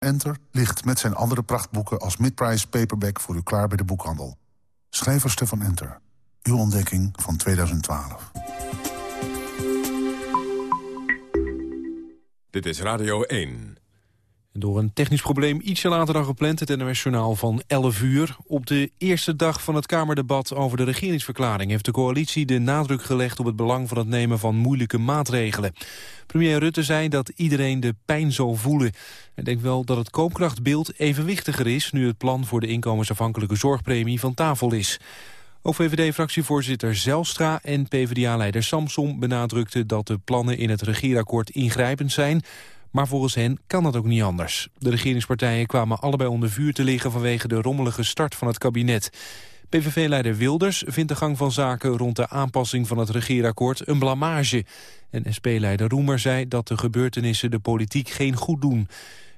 Enter ligt met zijn andere prachtboeken als midprice paperback voor u klaar bij de boekhandel. Schrijverste van Enter. Uw ontdekking van 2012. Dit is Radio 1. Door een technisch probleem ietsje later dan gepland... het NOS-journaal van 11 uur. Op de eerste dag van het Kamerdebat over de regeringsverklaring... heeft de coalitie de nadruk gelegd op het belang van het nemen van moeilijke maatregelen. Premier Rutte zei dat iedereen de pijn zal voelen. Hij denkt wel dat het koopkrachtbeeld evenwichtiger is... nu het plan voor de inkomensafhankelijke zorgpremie van tafel is. Ook VVD-fractievoorzitter Zelstra en PvdA-leider Samson benadrukten dat de plannen in het regeerakkoord ingrijpend zijn... Maar volgens hen kan dat ook niet anders. De regeringspartijen kwamen allebei onder vuur te liggen... vanwege de rommelige start van het kabinet. PVV-leider Wilders vindt de gang van zaken rond de aanpassing van het regeerakkoord een blamage. En SP-leider Roemer zei dat de gebeurtenissen de politiek geen goed doen.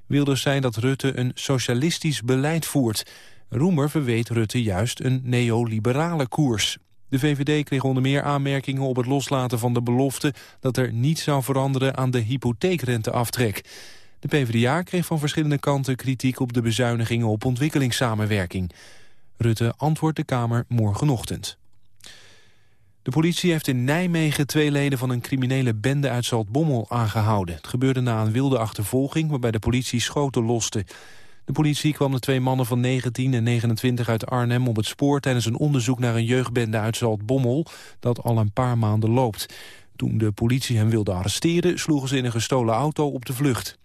Wilders zei dat Rutte een socialistisch beleid voert. Roemer verweet Rutte juist een neoliberale koers. De VVD kreeg onder meer aanmerkingen op het loslaten van de belofte... dat er niets zou veranderen aan de hypotheekrenteaftrek. De PvdA kreeg van verschillende kanten kritiek op de bezuinigingen op ontwikkelingssamenwerking. Rutte antwoordt de Kamer morgenochtend. De politie heeft in Nijmegen twee leden van een criminele bende uit Zaltbommel aangehouden. Het gebeurde na een wilde achtervolging waarbij de politie schoten loste. De politie kwam de twee mannen van 19 en 29 uit Arnhem op het spoor... tijdens een onderzoek naar een jeugdbende uit Zaltbommel... dat al een paar maanden loopt. Toen de politie hem wilde arresteren... sloegen ze in een gestolen auto op de vlucht.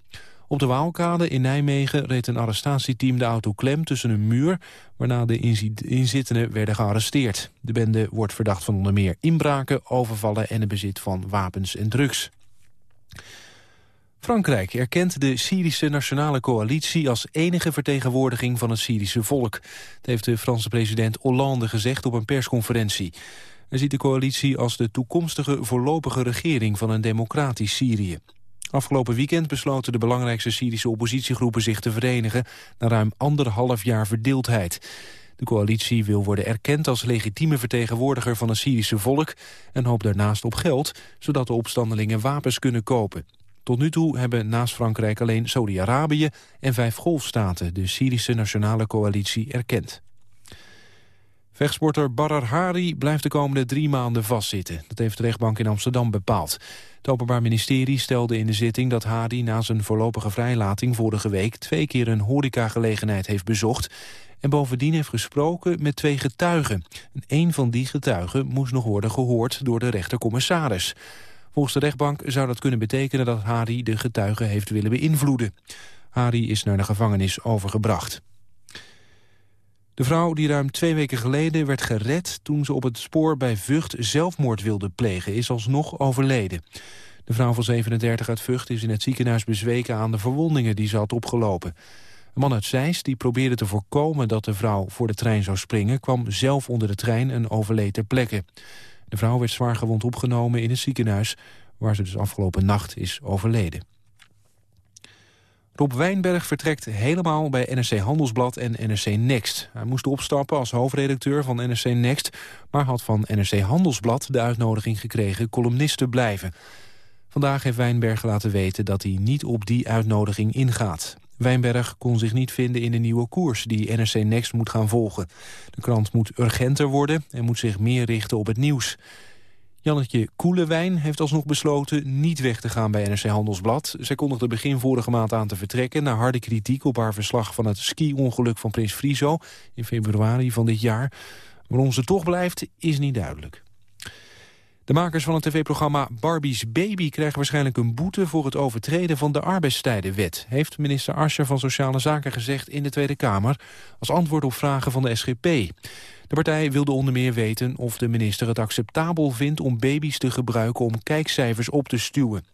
Op de Waalkade in Nijmegen reed een arrestatieteam de auto klem tussen een muur... waarna de inzittenden werden gearresteerd. De bende wordt verdacht van onder meer inbraken, overvallen... en het bezit van wapens en drugs. Frankrijk erkent de Syrische Nationale Coalitie als enige vertegenwoordiging van het Syrische volk. Dat heeft de Franse president Hollande gezegd op een persconferentie. Hij ziet de coalitie als de toekomstige voorlopige regering van een democratisch Syrië. Afgelopen weekend besloten de belangrijkste Syrische oppositiegroepen zich te verenigen na ruim anderhalf jaar verdeeldheid. De coalitie wil worden erkend als legitieme vertegenwoordiger van het Syrische volk en hoopt daarnaast op geld, zodat de opstandelingen wapens kunnen kopen. Tot nu toe hebben naast Frankrijk alleen Saudi-Arabië en vijf golfstaten de Syrische Nationale Coalitie erkend. Vechtsporter Barar Hari blijft de komende drie maanden vastzitten. Dat heeft de rechtbank in Amsterdam bepaald. Het Openbaar Ministerie stelde in de zitting dat Hari na zijn voorlopige vrijlating vorige week twee keer een horecagelegenheid heeft bezocht en bovendien heeft gesproken met twee getuigen. En een van die getuigen moest nog worden gehoord door de rechtercommissaris. Volgens de rechtbank zou dat kunnen betekenen dat Hari de getuigen heeft willen beïnvloeden. Hari is naar de gevangenis overgebracht. De vrouw die ruim twee weken geleden werd gered toen ze op het spoor bij Vught zelfmoord wilde plegen, is alsnog overleden. De vrouw van 37 uit Vught is in het ziekenhuis bezweken aan de verwondingen die ze had opgelopen. Een man uit Zeist die probeerde te voorkomen dat de vrouw voor de trein zou springen, kwam zelf onder de trein en overleed ter plekke. De vrouw werd zwaar gewond opgenomen in het ziekenhuis... waar ze dus afgelopen nacht is overleden. Rob Wijnberg vertrekt helemaal bij NRC Handelsblad en NRC Next. Hij moest opstappen als hoofdredacteur van NRC Next... maar had van NRC Handelsblad de uitnodiging gekregen columnist te blijven. Vandaag heeft Wijnberg laten weten dat hij niet op die uitnodiging ingaat. Wijnberg kon zich niet vinden in de nieuwe koers die NRC Next moet gaan volgen. De krant moet urgenter worden en moet zich meer richten op het nieuws. Jannetje Koelewijn heeft alsnog besloten niet weg te gaan bij NRC Handelsblad. Zij kondigde begin vorige maand aan te vertrekken... na harde kritiek op haar verslag van het ski-ongeluk van Prins Friso... in februari van dit jaar. Waarom ze toch blijft, is niet duidelijk. De makers van het tv-programma Barbie's Baby krijgen waarschijnlijk een boete voor het overtreden van de arbeidstijdenwet, heeft minister Ascher van Sociale Zaken gezegd in de Tweede Kamer als antwoord op vragen van de SGP. De partij wilde onder meer weten of de minister het acceptabel vindt om baby's te gebruiken om kijkcijfers op te stuwen.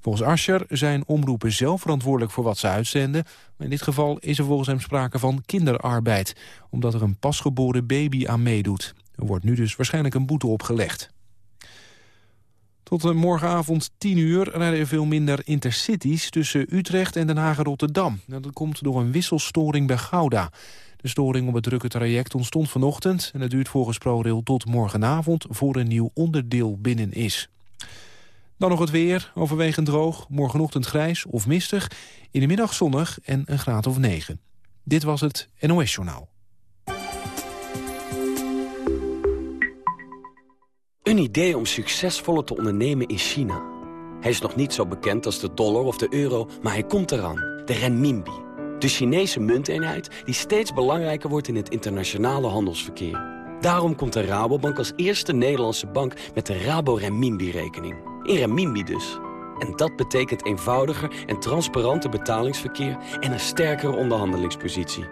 Volgens Ascher zijn omroepen zelf verantwoordelijk voor wat ze uitzenden. Maar in dit geval is er volgens hem sprake van kinderarbeid, omdat er een pasgeboren baby aan meedoet. Er wordt nu dus waarschijnlijk een boete opgelegd. Tot eh, morgenavond 10 uur rijden er veel minder intercities tussen Utrecht en Den Haag en Rotterdam. Dat komt door een wisselstoring bij Gouda. De storing op het drukke traject ontstond vanochtend... en het duurt volgens ProRail tot morgenavond voor een nieuw onderdeel binnen is. Dan nog het weer, overwegend droog, morgenochtend grijs of mistig. In de middag zonnig en een graad of 9. Dit was het NOS Journaal. Een idee om succesvoller te ondernemen in China. Hij is nog niet zo bekend als de dollar of de euro, maar hij komt eraan. De renminbi. De Chinese munteenheid die steeds belangrijker wordt in het internationale handelsverkeer. Daarom komt de Rabobank als eerste Nederlandse bank met de Rabo Renminbi-rekening. In renminbi dus. En dat betekent eenvoudiger en transparanter betalingsverkeer en een sterkere onderhandelingspositie.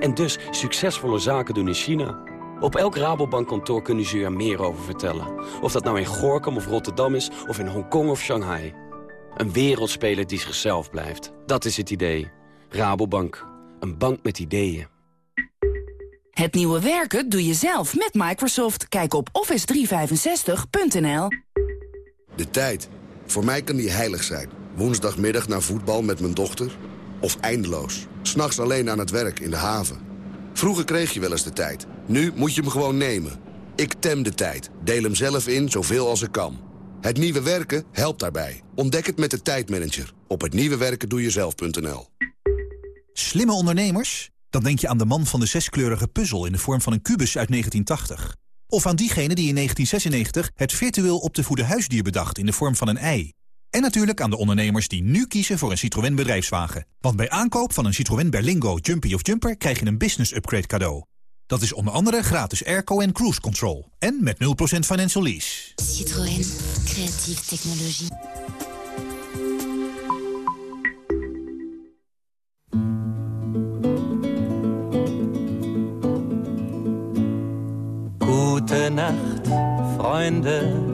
En dus succesvolle zaken doen in China. Op elk Rabobankkantoor kunnen ze u er meer over vertellen. Of dat nou in Gorkum of Rotterdam is, of in Hongkong of Shanghai. Een wereldspeler die zichzelf blijft. Dat is het idee. Rabobank. Een bank met ideeën. Het nieuwe werken doe je zelf met Microsoft. Kijk op office365.nl. De tijd. Voor mij kan die heilig zijn. Woensdagmiddag naar voetbal met mijn dochter. Of eindeloos. S'nachts alleen aan het werk in de haven. Vroeger kreeg je wel eens de tijd. Nu moet je hem gewoon nemen. Ik tem de tijd. Deel hem zelf in zoveel als ik kan. Het nieuwe werken helpt daarbij. Ontdek het met de tijdmanager. Op hetnieuwewerkendoejezelf.nl Slimme ondernemers? Dan denk je aan de man van de zeskleurige puzzel in de vorm van een kubus uit 1980. Of aan diegene die in 1996 het virtueel op te voeden huisdier bedacht in de vorm van een ei. En natuurlijk aan de ondernemers die nu kiezen voor een Citroën bedrijfswagen. Want bij aankoop van een Citroën Berlingo, Jumpy of Jumper krijg je een business upgrade cadeau. Dat is onder andere gratis airco en cruise control. En met 0% financial lease. Citroën. Creatieve technologie. Gute Nacht, Freunde.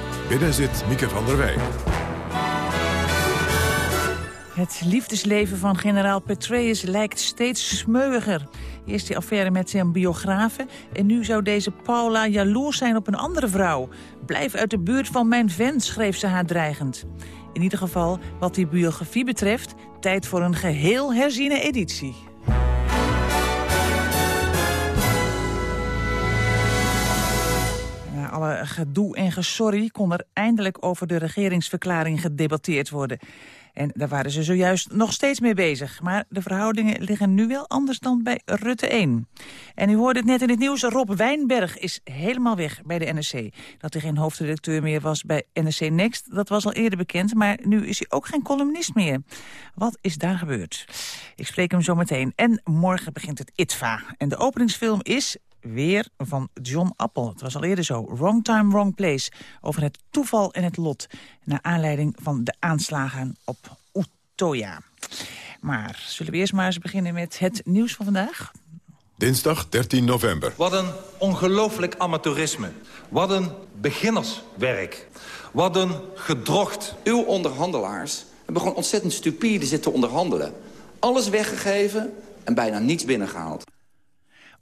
Binnen zit Mieke van der Wij. Het liefdesleven van generaal Petraeus lijkt steeds smeuiger. Eerst die affaire met zijn biografe... en nu zou deze Paula jaloers zijn op een andere vrouw. Blijf uit de buurt van mijn vent, schreef ze haar dreigend. In ieder geval, wat die biografie betreft... tijd voor een geheel herziene editie. Gedoe en gesorry kon er eindelijk over de regeringsverklaring gedebatteerd worden. En daar waren ze zojuist nog steeds mee bezig. Maar de verhoudingen liggen nu wel anders dan bij Rutte 1. En u hoorde het net in het nieuws, Rob Wijnberg is helemaal weg bij de NSC. Dat hij geen hoofdredacteur meer was bij NSC Next, dat was al eerder bekend. Maar nu is hij ook geen columnist meer. Wat is daar gebeurd? Ik spreek hem zo meteen. En morgen begint het ITVA. En de openingsfilm is weer van John Appel. Het was al eerder zo. Wrong Time, Wrong Place. Over het toeval en het lot. Naar aanleiding van de aanslagen op Utoya. Maar zullen we eerst maar eens beginnen met het nieuws van vandaag? Dinsdag 13 november. Wat een ongelooflijk amateurisme. Wat een beginnerswerk. Wat een gedrocht. Uw onderhandelaars hebben gewoon ontzettend stupide zitten onderhandelen. Alles weggegeven en bijna niets binnengehaald.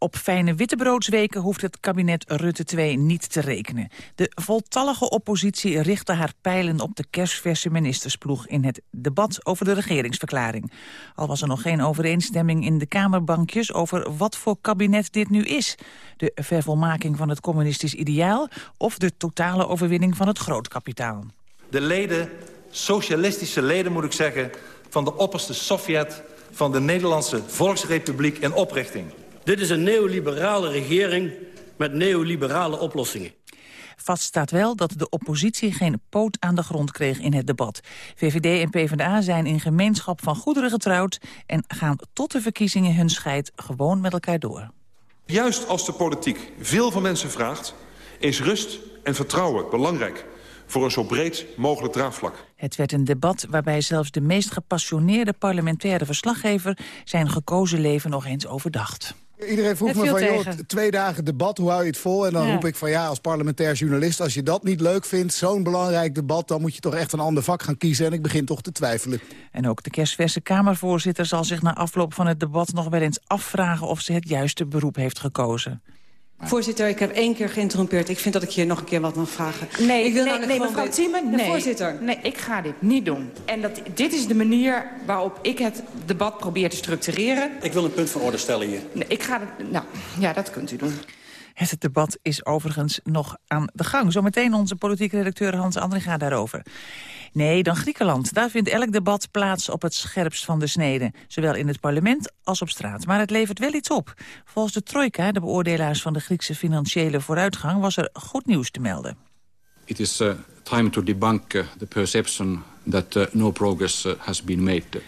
Op fijne wittebroodsweken hoeft het kabinet Rutte 2 niet te rekenen. De voltallige oppositie richtte haar pijlen op de kerstverse ministersploeg... in het debat over de regeringsverklaring. Al was er nog geen overeenstemming in de Kamerbankjes... over wat voor kabinet dit nu is. De vervolmaking van het communistisch ideaal... of de totale overwinning van het grootkapitaal. De leden, socialistische leden moet ik zeggen... van de opperste Sovjet van de Nederlandse Volksrepubliek in oprichting... Dit is een neoliberale regering met neoliberale oplossingen. Vast staat wel dat de oppositie geen poot aan de grond kreeg in het debat. VVD en PvdA zijn in gemeenschap van goederen getrouwd... en gaan tot de verkiezingen hun scheid gewoon met elkaar door. Juist als de politiek veel van mensen vraagt... is rust en vertrouwen belangrijk voor een zo breed mogelijk draagvlak. Het werd een debat waarbij zelfs de meest gepassioneerde parlementaire verslaggever... zijn gekozen leven nog eens overdacht. Iedereen vroeg me van, joh, tegen. twee dagen debat, hoe hou je het vol? En dan Ja. roep ik van, ja, als parlementair journalist... als je dat niet leuk vindt, zo'n belangrijk debat... dan moet je toch echt een ander vak gaan kiezen. En ik begin toch te twijfelen. En ook de kerstverse Kamervoorzitter zal zich na afloop van het debat nog wel eens afvragen of ze het juiste beroep heeft gekozen. Voorzitter, ik heb één keer geïnterrumpeerd. Ik vind dat ik je nog een keer wat mag vragen. Nee, ik wil nee, namelijk nee mevrouw weten- nee. voorzitter. Nee, ik ga dit niet doen. En dat, dit is de manier waarop ik het debat probeer te structureren. Ik wil een punt van orde stellen hier. Nee, ik ga het, nou, ja, dat kunt u doen. Het debat is overigens nog aan de gang. Zometeen onze politieke redacteur Hans Andringa daarover. Nee, dan Griekenland. Daar vindt elk debat plaats op het scherpst van de snede. Zowel in het parlement als op straat. Maar het levert wel iets op. Volgens de Trojka, de beoordelaars van de Griekse financiële vooruitgang... was er goed nieuws te melden. It is uh, time to debunk uh, the perception that uh, no progress has been made.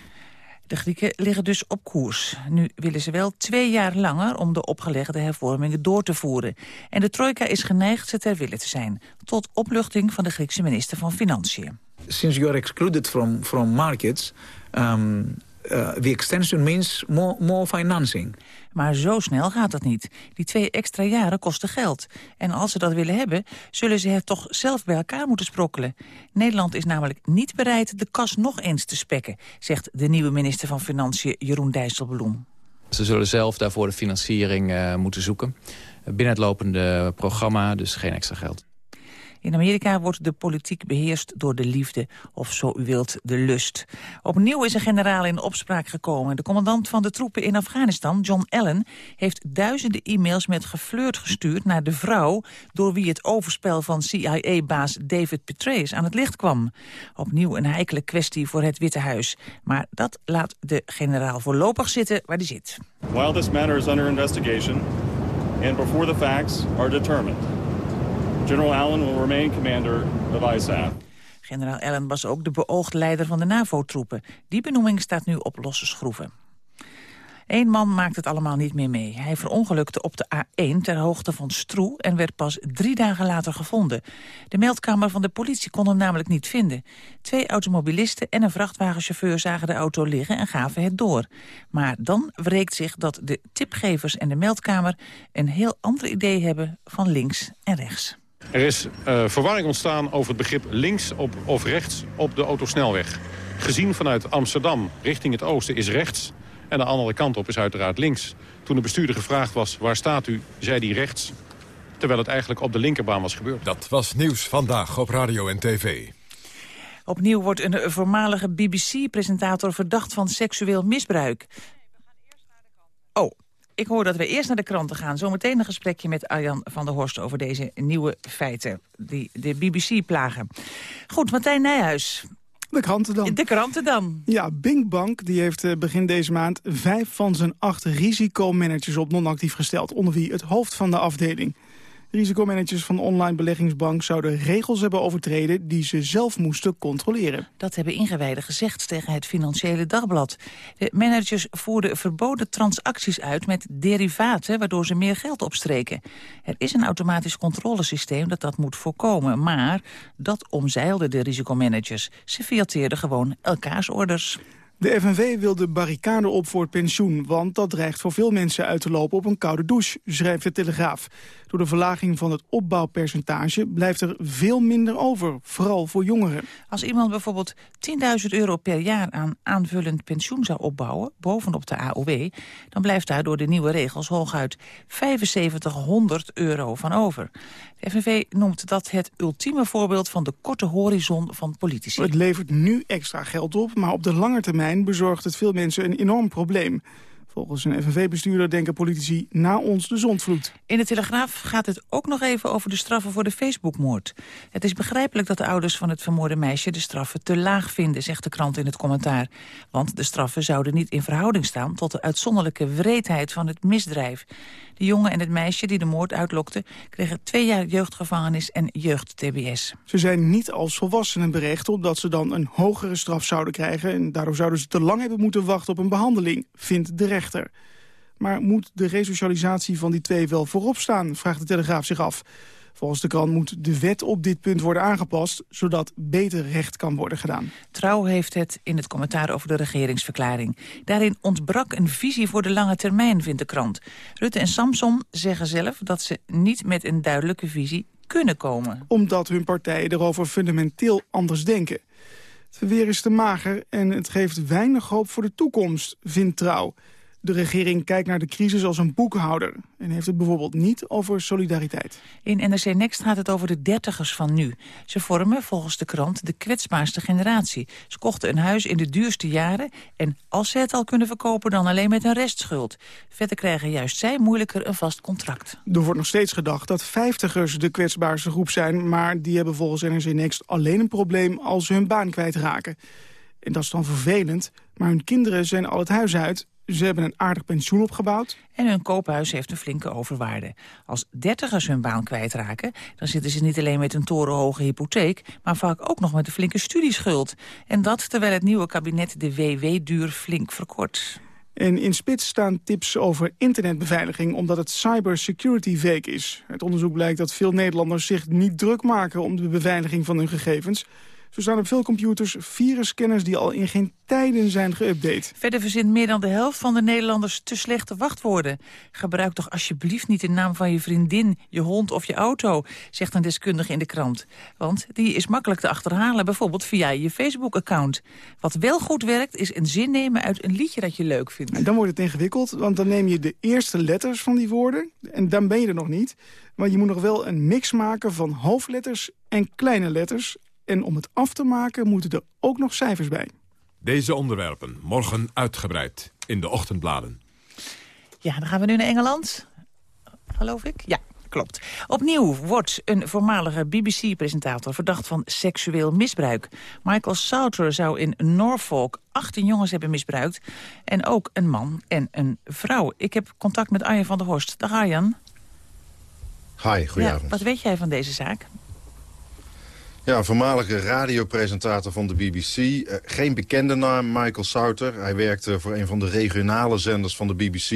De Grieken liggen dus op koers. Nu willen ze wel twee jaar langer om de opgelegde hervormingen door te voeren. En de trojka is geneigd ze ter wille te zijn. Tot opluchting van de Griekse minister van Financiën. since you are excluded from, from markets, um, uh, the extension means more, more financing. Maar zo snel gaat dat niet. Die twee extra jaren kosten geld. En als ze dat willen hebben, zullen ze het toch zelf bij elkaar moeten sprokkelen. Nederland is namelijk niet bereid de kas nog eens te spekken... zegt de nieuwe minister van Financiën Jeroen Dijsselbloem. Ze zullen zelf daarvoor de financiering uh, moeten zoeken. Binnen het lopende programma, dus geen extra geld. In Amerika wordt de politiek beheerst door de liefde, of zo u wilt, de lust. Opnieuw is een generaal in opspraak gekomen. De commandant van de troepen in Afghanistan, John Allen... heeft duizenden e-mails met geflirt gestuurd naar de vrouw... door wie het overspel van CIA-baas David Petraeus aan het licht kwam. Opnieuw een heikele kwestie voor het Witte Huis. Maar dat laat de generaal voorlopig zitten waar hij zit. While this matter is under investigation... and before the facts are determined... General Allen will remain commander of ISAF. Generaal Allen was ook de beoogd leider van de NAVO-troepen. Die benoeming staat nu op losse schroeven. Eén man maakt het allemaal niet meer mee. Hij verongelukte op de A1 ter hoogte van Stroe... en werd pas drie dagen later gevonden. De meldkamer van de politie kon hem namelijk niet vinden. Twee automobilisten en een vrachtwagenchauffeur zagen de auto liggen... en gaven het door. Maar dan wreekt zich dat de tipgevers en de meldkamer... een heel ander idee hebben van links en rechts. Er is uh, verwarring ontstaan over het begrip links op, of rechts op de autosnelweg. Gezien vanuit Amsterdam richting het oosten is rechts... en de andere kant op is uiteraard links. Toen de bestuurder gevraagd was, waar staat u, zei hij rechts. Terwijl het eigenlijk op de linkerbaan was gebeurd. Dat was nieuws vandaag op radio en tv. Opnieuw wordt een voormalige BBC-presentator verdacht van seksueel misbruik. Oh, ik hoor dat we eerst naar de kranten gaan. Zometeen een gesprekje met Arjan van der Horst over deze nieuwe feiten. Die de BBC plagen. Goed, Martijn Nijhuis. De kranten dan. De kranten dan. Ja, Bing Bank die heeft eh, begin deze maand vijf van zijn acht risicomanagers op non-actief gesteld. Onder wie het hoofd van de afdeling. Risicomanagers van online beleggingsbank zouden regels hebben overtreden die ze zelf moesten controleren. Dat hebben ingewijden gezegd tegen het Financiële Dagblad. De managers voerden verboden transacties uit met derivaten waardoor ze meer geld opstreken. Er is een automatisch controlesysteem dat dat moet voorkomen, maar dat omzeilden de risicomanagers. Ze fiateerden gewoon elkaars orders. De FNV wil de barricade op voor het pensioen, want dat dreigt voor veel mensen uit te lopen op een koude douche, schrijft de Telegraaf. Door de verlaging van het opbouwpercentage blijft er veel minder over, vooral voor jongeren. Als iemand bijvoorbeeld 10.000 euro per jaar aan aanvullend pensioen zou opbouwen, bovenop de AOW, dan blijft daar door de nieuwe regels hooguit 7500 euro van over. De FNV noemt dat het ultieme voorbeeld van de korte horizon van politici. Het levert nu extra geld op, maar op de lange termijn bezorgt het veel mensen een enorm probleem. Volgens een FNV-bestuurder denken politici na ons de zondvloed. In de Telegraaf gaat het ook nog even over de straffen voor de Facebookmoord. Het is begrijpelijk dat de ouders van het vermoorde meisje de straffen te laag vinden, zegt de krant in het commentaar. Want de straffen zouden niet in verhouding staan tot de uitzonderlijke wreedheid van het misdrijf. De jongen en het meisje die de moord uitlokten kregen twee jaar jeugdgevangenis en jeugd-TBS. Ze zijn niet als volwassenen berecht omdat ze dan een hogere straf zouden krijgen... en daardoor zouden ze te lang hebben moeten wachten op een behandeling, vindt de rechter. Maar moet de resocialisatie van die twee wel voorop staan, vraagt de Telegraaf zich af. Volgens de krant moet de wet op dit punt worden aangepast... zodat beter recht kan worden gedaan. Trouw heeft het in het commentaar over de regeringsverklaring. Daarin ontbrak een visie voor de lange termijn, vindt de krant. Rutte en Samson zeggen zelf dat ze niet met een duidelijke visie kunnen komen. Omdat hun partijen erover fundamenteel anders denken. Het verweer is te mager en het geeft weinig hoop voor de toekomst, vindt Trouw. De regering kijkt naar de crisis als een boekhouder... en heeft het bijvoorbeeld niet over solidariteit. In NRC Next gaat het over de dertigers van nu. Ze vormen volgens de krant de kwetsbaarste generatie. Ze kochten een huis in de duurste jaren... en als ze het al kunnen verkopen dan alleen met een restschuld. Verder krijgen juist zij moeilijker een vast contract. Er wordt nog steeds gedacht dat vijftigers de kwetsbaarste groep zijn... maar die hebben volgens NRC Next alleen een probleem als ze hun baan kwijtraken. En dat is dan vervelend, maar hun kinderen zijn al het huis uit ze hebben een aardig pensioen opgebouwd. En hun koophuis heeft een flinke overwaarde. Als dertigers hun baan kwijtraken, dan zitten ze niet alleen met een torenhoge hypotheek... maar vaak ook nog met een flinke studieschuld. En dat terwijl het nieuwe kabinet de WW-duur flink verkort. En in Spits staan tips over internetbeveiliging... omdat het Cybersecurity Week is. Het onderzoek blijkt dat veel Nederlanders zich niet druk maken... om de beveiliging van hun gegevens... Zo staan op veel computers virusscanners die al in geen tijden zijn geüpdate. Verder verzint meer dan de helft van de Nederlanders te slechte wachtwoorden. Gebruik toch alsjeblieft niet de naam van je vriendin, je hond of je auto, zegt een deskundige in de krant. Want die is makkelijk te achterhalen, bijvoorbeeld via je Facebook-account. Wat wel goed werkt, is een zin nemen uit een liedje dat je leuk vindt. En dan wordt het ingewikkeld, want dan neem je de eerste letters van die woorden... en dan ben je er nog niet. Maar je moet nog wel een mix maken van hoofdletters en kleine letters en om het af te maken moeten er ook nog cijfers bij. Deze onderwerpen morgen uitgebreid in de ochtendbladen. Ja, dan gaan we nu naar Engeland. Geloof ik? Ja. Klopt. Opnieuw wordt een voormalige BBC-presentator verdacht van seksueel misbruik. Michael Souter zou in Norfolk 18 jongens hebben misbruikt. En ook een man en een vrouw. Ik heb contact met Arjen van der Horst. Dag Arjan. Hi, goedenavond. Ja, wat weet jij van deze zaak? Ja, voormalige radiopresentator van de BBC. Eh, geen bekende naam, Michael Souter. Hij werkte voor een van de regionale zenders van de BBC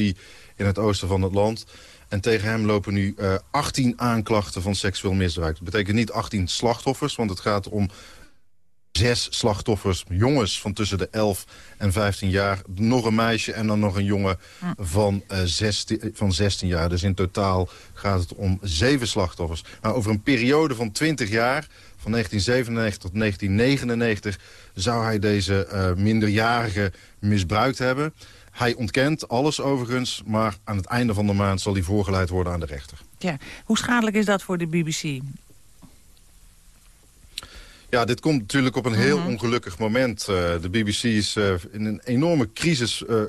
in het oosten van het land. En tegen hem lopen nu uh, eh, 18 aanklachten van seksueel misbruik. Dat betekent niet 18 slachtoffers, want het gaat om zes slachtoffers, jongens van tussen de 11 en 15 jaar. Nog een meisje en dan nog een jongen van, uh, 16, van 16 jaar. Dus in totaal gaat het om zeven slachtoffers. Nou, over een periode van 20 jaar van 1997 tot 1999 zou hij deze uh, minderjarige misbruikt hebben. Hij ontkent alles overigens, maar aan het einde van de maand zal hij voorgeleid worden aan de rechter. Ja. Hoe schadelijk is dat voor de BBC? Ja, dit komt natuurlijk op een heel mhm. ongelukkig moment. Uh, de BBC is uh, in een enorme crisis uh,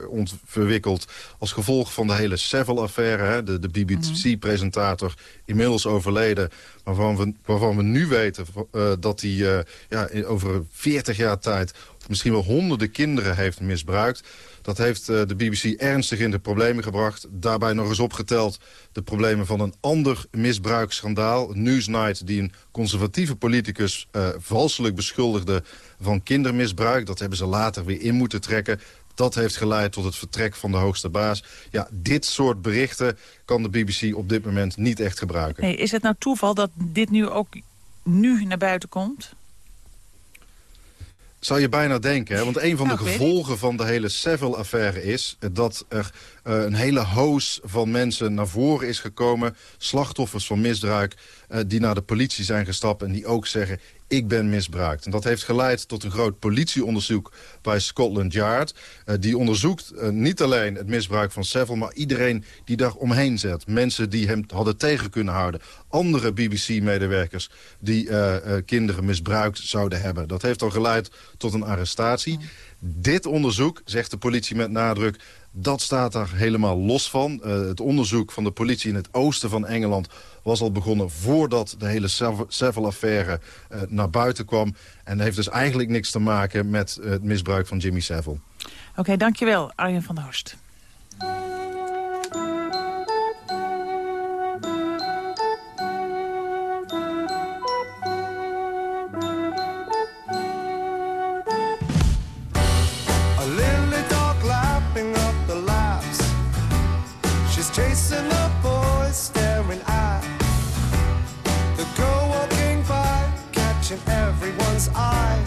verwikkeld... als gevolg van de hele Savile-affaire. De, de BBC-presentator, inmiddels overleden... waarvan we, waarvan we nu weten dat hij ja, over 40 jaar tijd... misschien wel honderden kinderen heeft misbruikt... Dat heeft eh, de BBC ernstig in de problemen gebracht. Daarbij nog eens opgeteld de problemen van een ander misbruiksschandaal. Newsnight, die een conservatieve politicus uh, valselijk beschuldigde van kindermisbruik. Dat hebben ze later weer in moeten trekken. Dat heeft geleid tot het vertrek van de hoogste baas. Ja, dit soort berichten kan de BBC op dit moment niet echt gebruiken. Is het nou toeval dat dit nu ook nu naar buiten komt? Zou je bijna denken, hè? want een van de nou, gevolgen van de hele Seville-affaire is... dat er een hele hoos van mensen naar voren is gekomen... slachtoffers van misbruik, uh, die naar de politie zijn gestapt... en die ook zeggen, ik ben misbruikt. En dat heeft geleid tot een groot politieonderzoek bij Scotland Yard. Uh, die onderzoekt niet alleen het misbruik van Seville... maar iedereen die daar omheen zet. Mensen die hem hadden tegen kunnen houden. Andere BBC-medewerkers die kinderen misbruikt zouden hebben. Dat heeft al geleid tot een arrestatie. Dit onderzoek, zegt de politie met nadruk... Dat staat daar helemaal los van. Uh, het onderzoek van de politie in het oosten van Engeland was al begonnen voordat de hele Savile-affaire uh, naar buiten kwam. En heeft dus eigenlijk niks te maken met uh, het misbruik van Jimmy Savile. Oké, dankjewel Arjen van der Horst. Eye.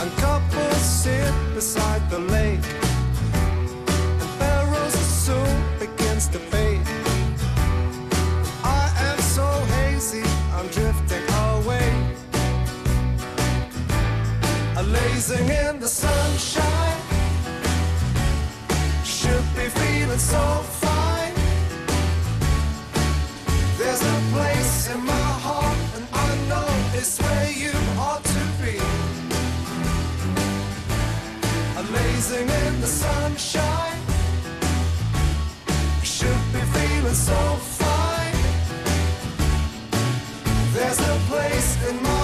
And couples sit beside the lake. And barrels of begins to fade. I am so hazy, I'm drifting away. A lazing in the sunshine. Should be feeling so Amazing in the sunshine. Should be feeling so fine. There's a place in my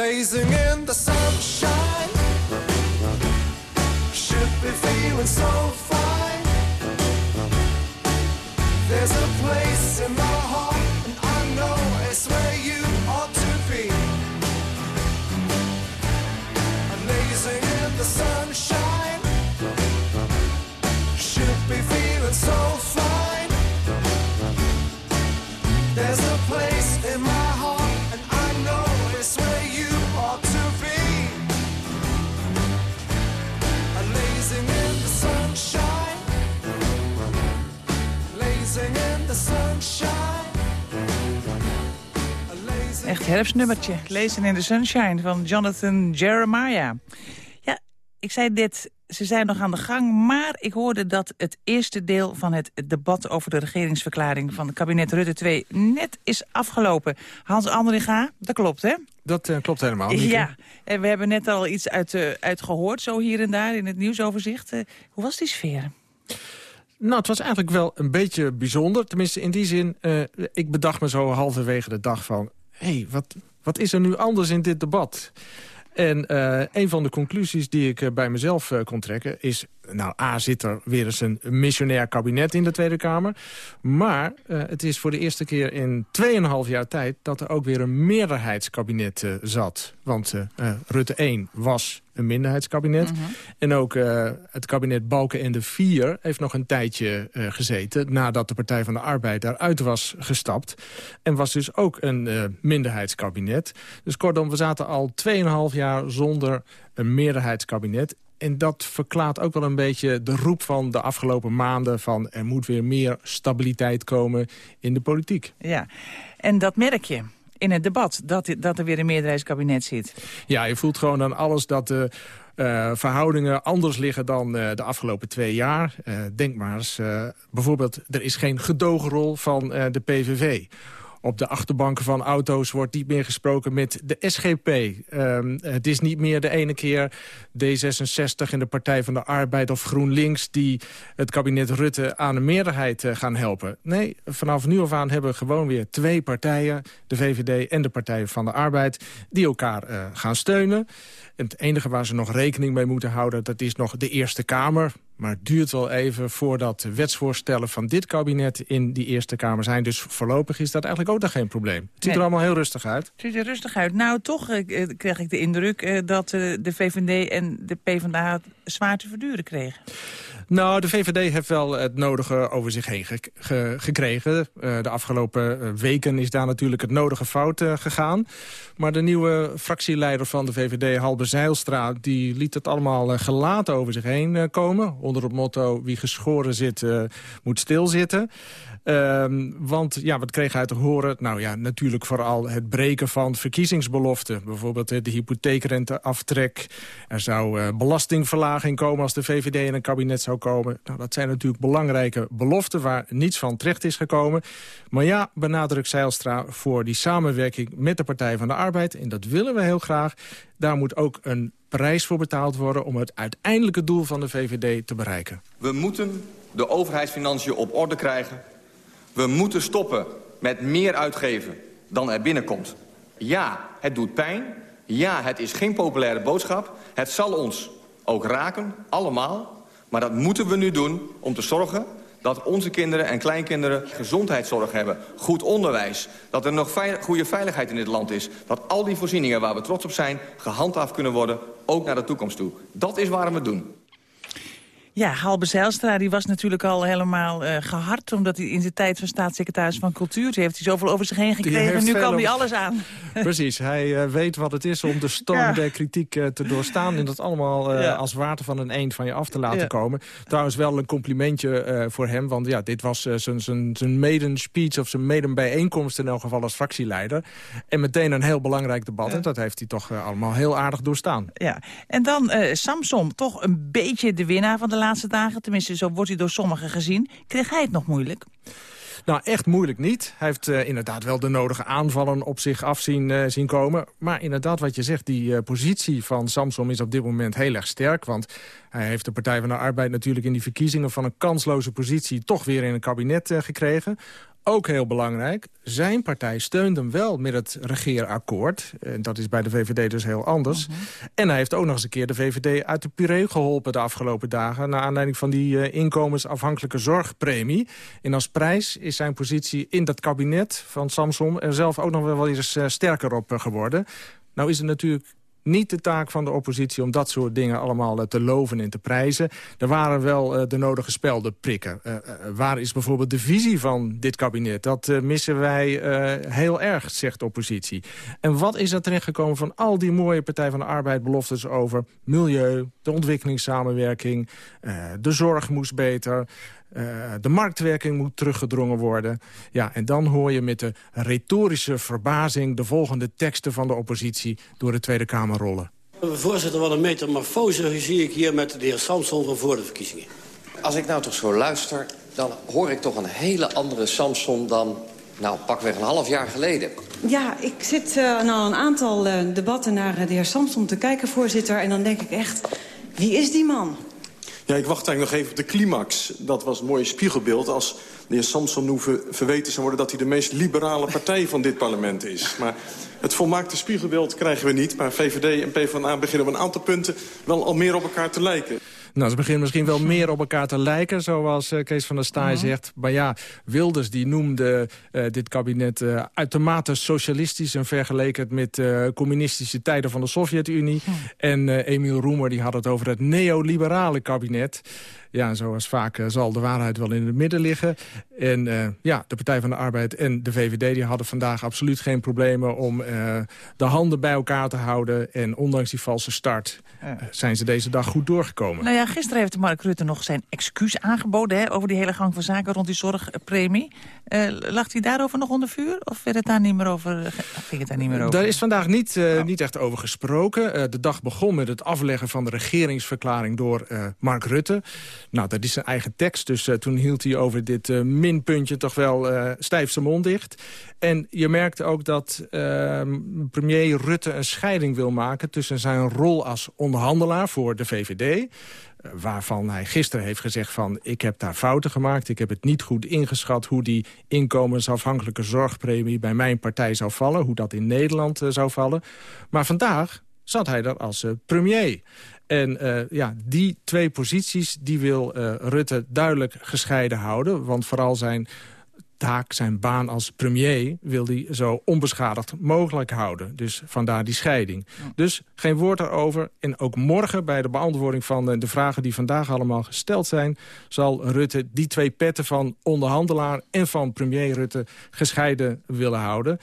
Lazing in herfstnummertje. Lezen in the Sunshine van Jonathan Jeremiah. Ja, ik zei dit, ze zijn nog aan de gang... maar ik hoorde dat het eerste deel van het debat... over de regeringsverklaring van het kabinet Rutte 2 net is afgelopen. Hans Andringa, dat klopt, hè? Dat eh, klopt helemaal. Ja, en we hebben net al iets uit, eh, uit gehoord, zo hier en daar in het nieuwsoverzicht. Eh, hoe was die sfeer? Nou, het was eigenlijk wel een beetje bijzonder. Tenminste, in die zin, eh, ik bedacht me zo halverwege de dag van... hey, wat, wat is er nu anders in dit debat? En eh, een van de conclusies die ik eh, bij mezelf eh, kon trekken is... nou, A, zit er weer eens een missionair kabinet in de Tweede Kamer. Maar eh, het is voor de eerste keer in 2,5 jaar tijd... dat er ook weer een meerderheidskabinet eh, zat. Want eh, Rutte 1 was een minderheidskabinet. En ook het kabinet Balken en de Vier heeft nog een tijdje gezeten... nadat de Partij van de Arbeid daaruit was gestapt. En was dus ook een minderheidskabinet. Dus kortom, we zaten al 2,5 jaar zonder een meerderheidskabinet. En dat verklaart ook wel een beetje de roep van de afgelopen maanden... van er moet weer meer stabiliteit komen in de politiek. Ja, en dat merk je in het debat, dat, dat er weer een meerderheidskabinet zit. Ja, je voelt gewoon aan alles dat de eh, verhoudingen anders liggen dan eh, de afgelopen twee jaar. Eh, denk maar eens, bijvoorbeeld, er is geen gedogenrol van de PVV. Op de achterbanken van auto's wordt niet meer gesproken met de SGP. Ehm, het is niet meer de ene keer D66 en de Partij van de Arbeid of GroenLinks... die het kabinet Rutte aan een meerderheid eh, gaan helpen. Nee, vanaf nu af aan hebben we gewoon weer twee partijen... de VVD en de Partij van de Arbeid... die elkaar eh, gaan steunen. En het enige waar ze nog rekening mee moeten houden... dat is nog de Eerste Kamer Maar het duurt wel even voordat de wetsvoorstellen van dit kabinet in die Eerste Kamer zijn. Dus voorlopig is dat eigenlijk ook nog geen probleem. Het ziet Nee. er allemaal heel rustig uit. Het ziet er rustig uit. Nou, toch eh, eh, krijg ik de indruk eh, dat eh, de VVD en de PvdA zwaar te verduren kregen. Nou, de VVD heeft wel het nodige over zich heen ge- ge- gekregen. Eh, de afgelopen eh, weken is daar natuurlijk het nodige fout eh, gegaan. Maar de nieuwe fractieleider van de VVD, Halbe Zijlstra... die liet het allemaal gelaten over zich heen komen. Onder het motto, wie geschoren zit, moet stilzitten. Ehm, want ja, wat kreeg hij te horen? Nou ja, natuurlijk vooral het breken van verkiezingsbeloften. Bijvoorbeeld eh, de hypotheekrenteaftrek. Er zou eh, belastingverlaging komen als de VVD in een kabinet zou komen. Nou, dat zijn natuurlijk belangrijke beloften waar niets van terecht is gekomen. Maar ja, benadrukt Zeilstra voor die samenwerking met de Partij van de Arbeid. En dat willen we heel graag. Daar moet ook een prijs voor betaald worden om het uiteindelijke doel van de VVD te bereiken. We moeten de overheidsfinanciën op orde krijgen. We moeten stoppen met meer uitgeven dan er binnenkomt. Ja, het doet pijn. Ja, het is geen populaire boodschap. Het zal ons ook raken, allemaal. Maar dat moeten we nu doen om te zorgen dat onze kinderen en kleinkinderen gezondheidszorg hebben. Goed onderwijs. Dat er nog goede veiligheid in dit land is. Dat al die voorzieningen waar we trots op zijn gehandhaafd kunnen worden. Ook naar de toekomst toe. Dat is waarom we het doen. Ja, Halbe Zijlstra die was natuurlijk al helemaal eh, gehard... omdat hij in de tijd van staatssecretaris van Cultuur... heeft hij zoveel over zich heen gekregen en nu kan hij alles aan. Precies, hij eh, weet wat het is om de storm Ja. der kritiek eh, te doorstaan... en dat allemaal Ja. als water van een eend van je af te laten Ja. komen. Trouwens wel een complimentje voor hem, want ja, dit was zijn- zijn zijn maiden speech... of zijn maiden bijeenkomst in elk geval als fractieleider. En meteen een heel belangrijk debat, en dat heeft hij toch allemaal heel aardig doorstaan. Ja. En dan Samson, toch een beetje de winnaar van de laatste dagen. Tenminste, zo wordt hij door sommigen gezien. Kreeg hij het nog moeilijk? Nou, echt moeilijk niet. Hij heeft eh, inderdaad wel de nodige aanvallen op zich af zien, eh, zien komen. Maar inderdaad, wat je zegt, die eh, positie van Samsom is op dit moment heel erg sterk. Want hij heeft de Partij van de Arbeid natuurlijk in die verkiezingen... van een kansloze positie toch weer in een kabinet gekregen. Ook heel belangrijk, zijn partij steunt hem wel met het regeerakkoord. En dat is bij de VVD dus heel anders. En hij heeft ook nog eens een keer de VVD uit de puree geholpen de afgelopen dagen... naar aanleiding van die eh, inkomensafhankelijke zorgpremie. En als prijs is zijn positie in dat kabinet van Samson... er zelf ook nog wel eens eh, sterker op eh, geworden. Nou is het natuurlijk niet de taak van de oppositie om dat soort dingen allemaal eh, te loven en te prijzen. Er waren wel eh, de nodige spelden prikken. Eh, waar is bijvoorbeeld de visie van dit kabinet? Dat missen wij heel erg, zegt de oppositie. En wat is er terechtgekomen van al die mooie Partij van de Arbeid beloftes over milieu, de ontwikkelingssamenwerking, de zorg moest beter... Eh, de marktwerking moet teruggedrongen worden. Ja, en dan hoor je met de retorische verbazing... de volgende teksten van de oppositie door de Tweede Kamer rollen. Voorzitter, wat een metamorfose zie ik hier met de heer Samson van voor de verkiezingen. Als ik nou toch zo luister, dan hoor ik toch een hele andere Samson dan... nou, pakweg een half jaar geleden. Ja, ik zit uh, nou een aantal uh, debatten naar uh, de heer Samson te kijken, voorzitter. En dan denk ik echt, wie is die man? Ja, ik wacht eigenlijk nog even op de climax. Dat was een mooi spiegelbeeld als de heer Samson nu ver verweten zou worden... dat hij de meest liberale partij van dit parlement is. Maar het volmaakte spiegelbeeld krijgen we niet. Maar VVD en PvdA beginnen op een aantal punten wel al meer op elkaar te lijken. Nou, ze beginnen misschien wel meer op elkaar te lijken, zoals uh, Kees van der Staaij uh zegt. Maar ja, Wilders die noemde uh, dit kabinet uh, uitermate socialistisch... en vergeleken het met communistische tijden van de Sovjet-Unie. En Emiel Roemer die had het over het neoliberale kabinet. Ja, zoals vaak uh, zal de waarheid wel in het midden liggen. En uh, ja, de Partij van de Arbeid en de VVD die hadden vandaag absoluut geen problemen... om uh, de handen bij elkaar te houden. En ondanks die valse start ja. zijn ze deze dag goed doorgekomen. Nou ja, gisteren heeft Mark Rutte nog zijn excuus aangeboden... Hè, over die hele gang van zaken rond die zorgpremie. lag hij daarover nog onder vuur? Of werd het daar niet meer over, ging het daar niet meer over? Daar is vandaag niet, oh. niet echt over gesproken. de dag begon met het afleggen van de regeringsverklaring door Mark Rutte... Nou, dat is zijn eigen tekst, dus uh, toen hield hij over dit uh, minpuntje toch wel uh, stijf zijn mond dicht. En je merkte ook dat premier Rutte een scheiding wil maken... tussen zijn rol als onderhandelaar voor de VVD waarvan hij gisteren heeft gezegd van... ik heb daar fouten gemaakt, ik heb het niet goed ingeschat... hoe die inkomensafhankelijke zorgpremie bij mijn partij zou vallen... hoe dat in Nederland zou vallen. Maar vandaag zat hij er als premier... En uh, ja, die twee posities die wil uh, Rutte duidelijk gescheiden houden. Want vooral zijn taak, zijn baan als premier... wil hij zo onbeschadigd mogelijk houden. Dus vandaar die scheiding. Ja. Dus geen woord erover. En ook morgen bij de beantwoording van de vragen... die vandaag allemaal gesteld zijn... zal Rutte die twee petten van onderhandelaar... en van premier Rutte gescheiden willen houden.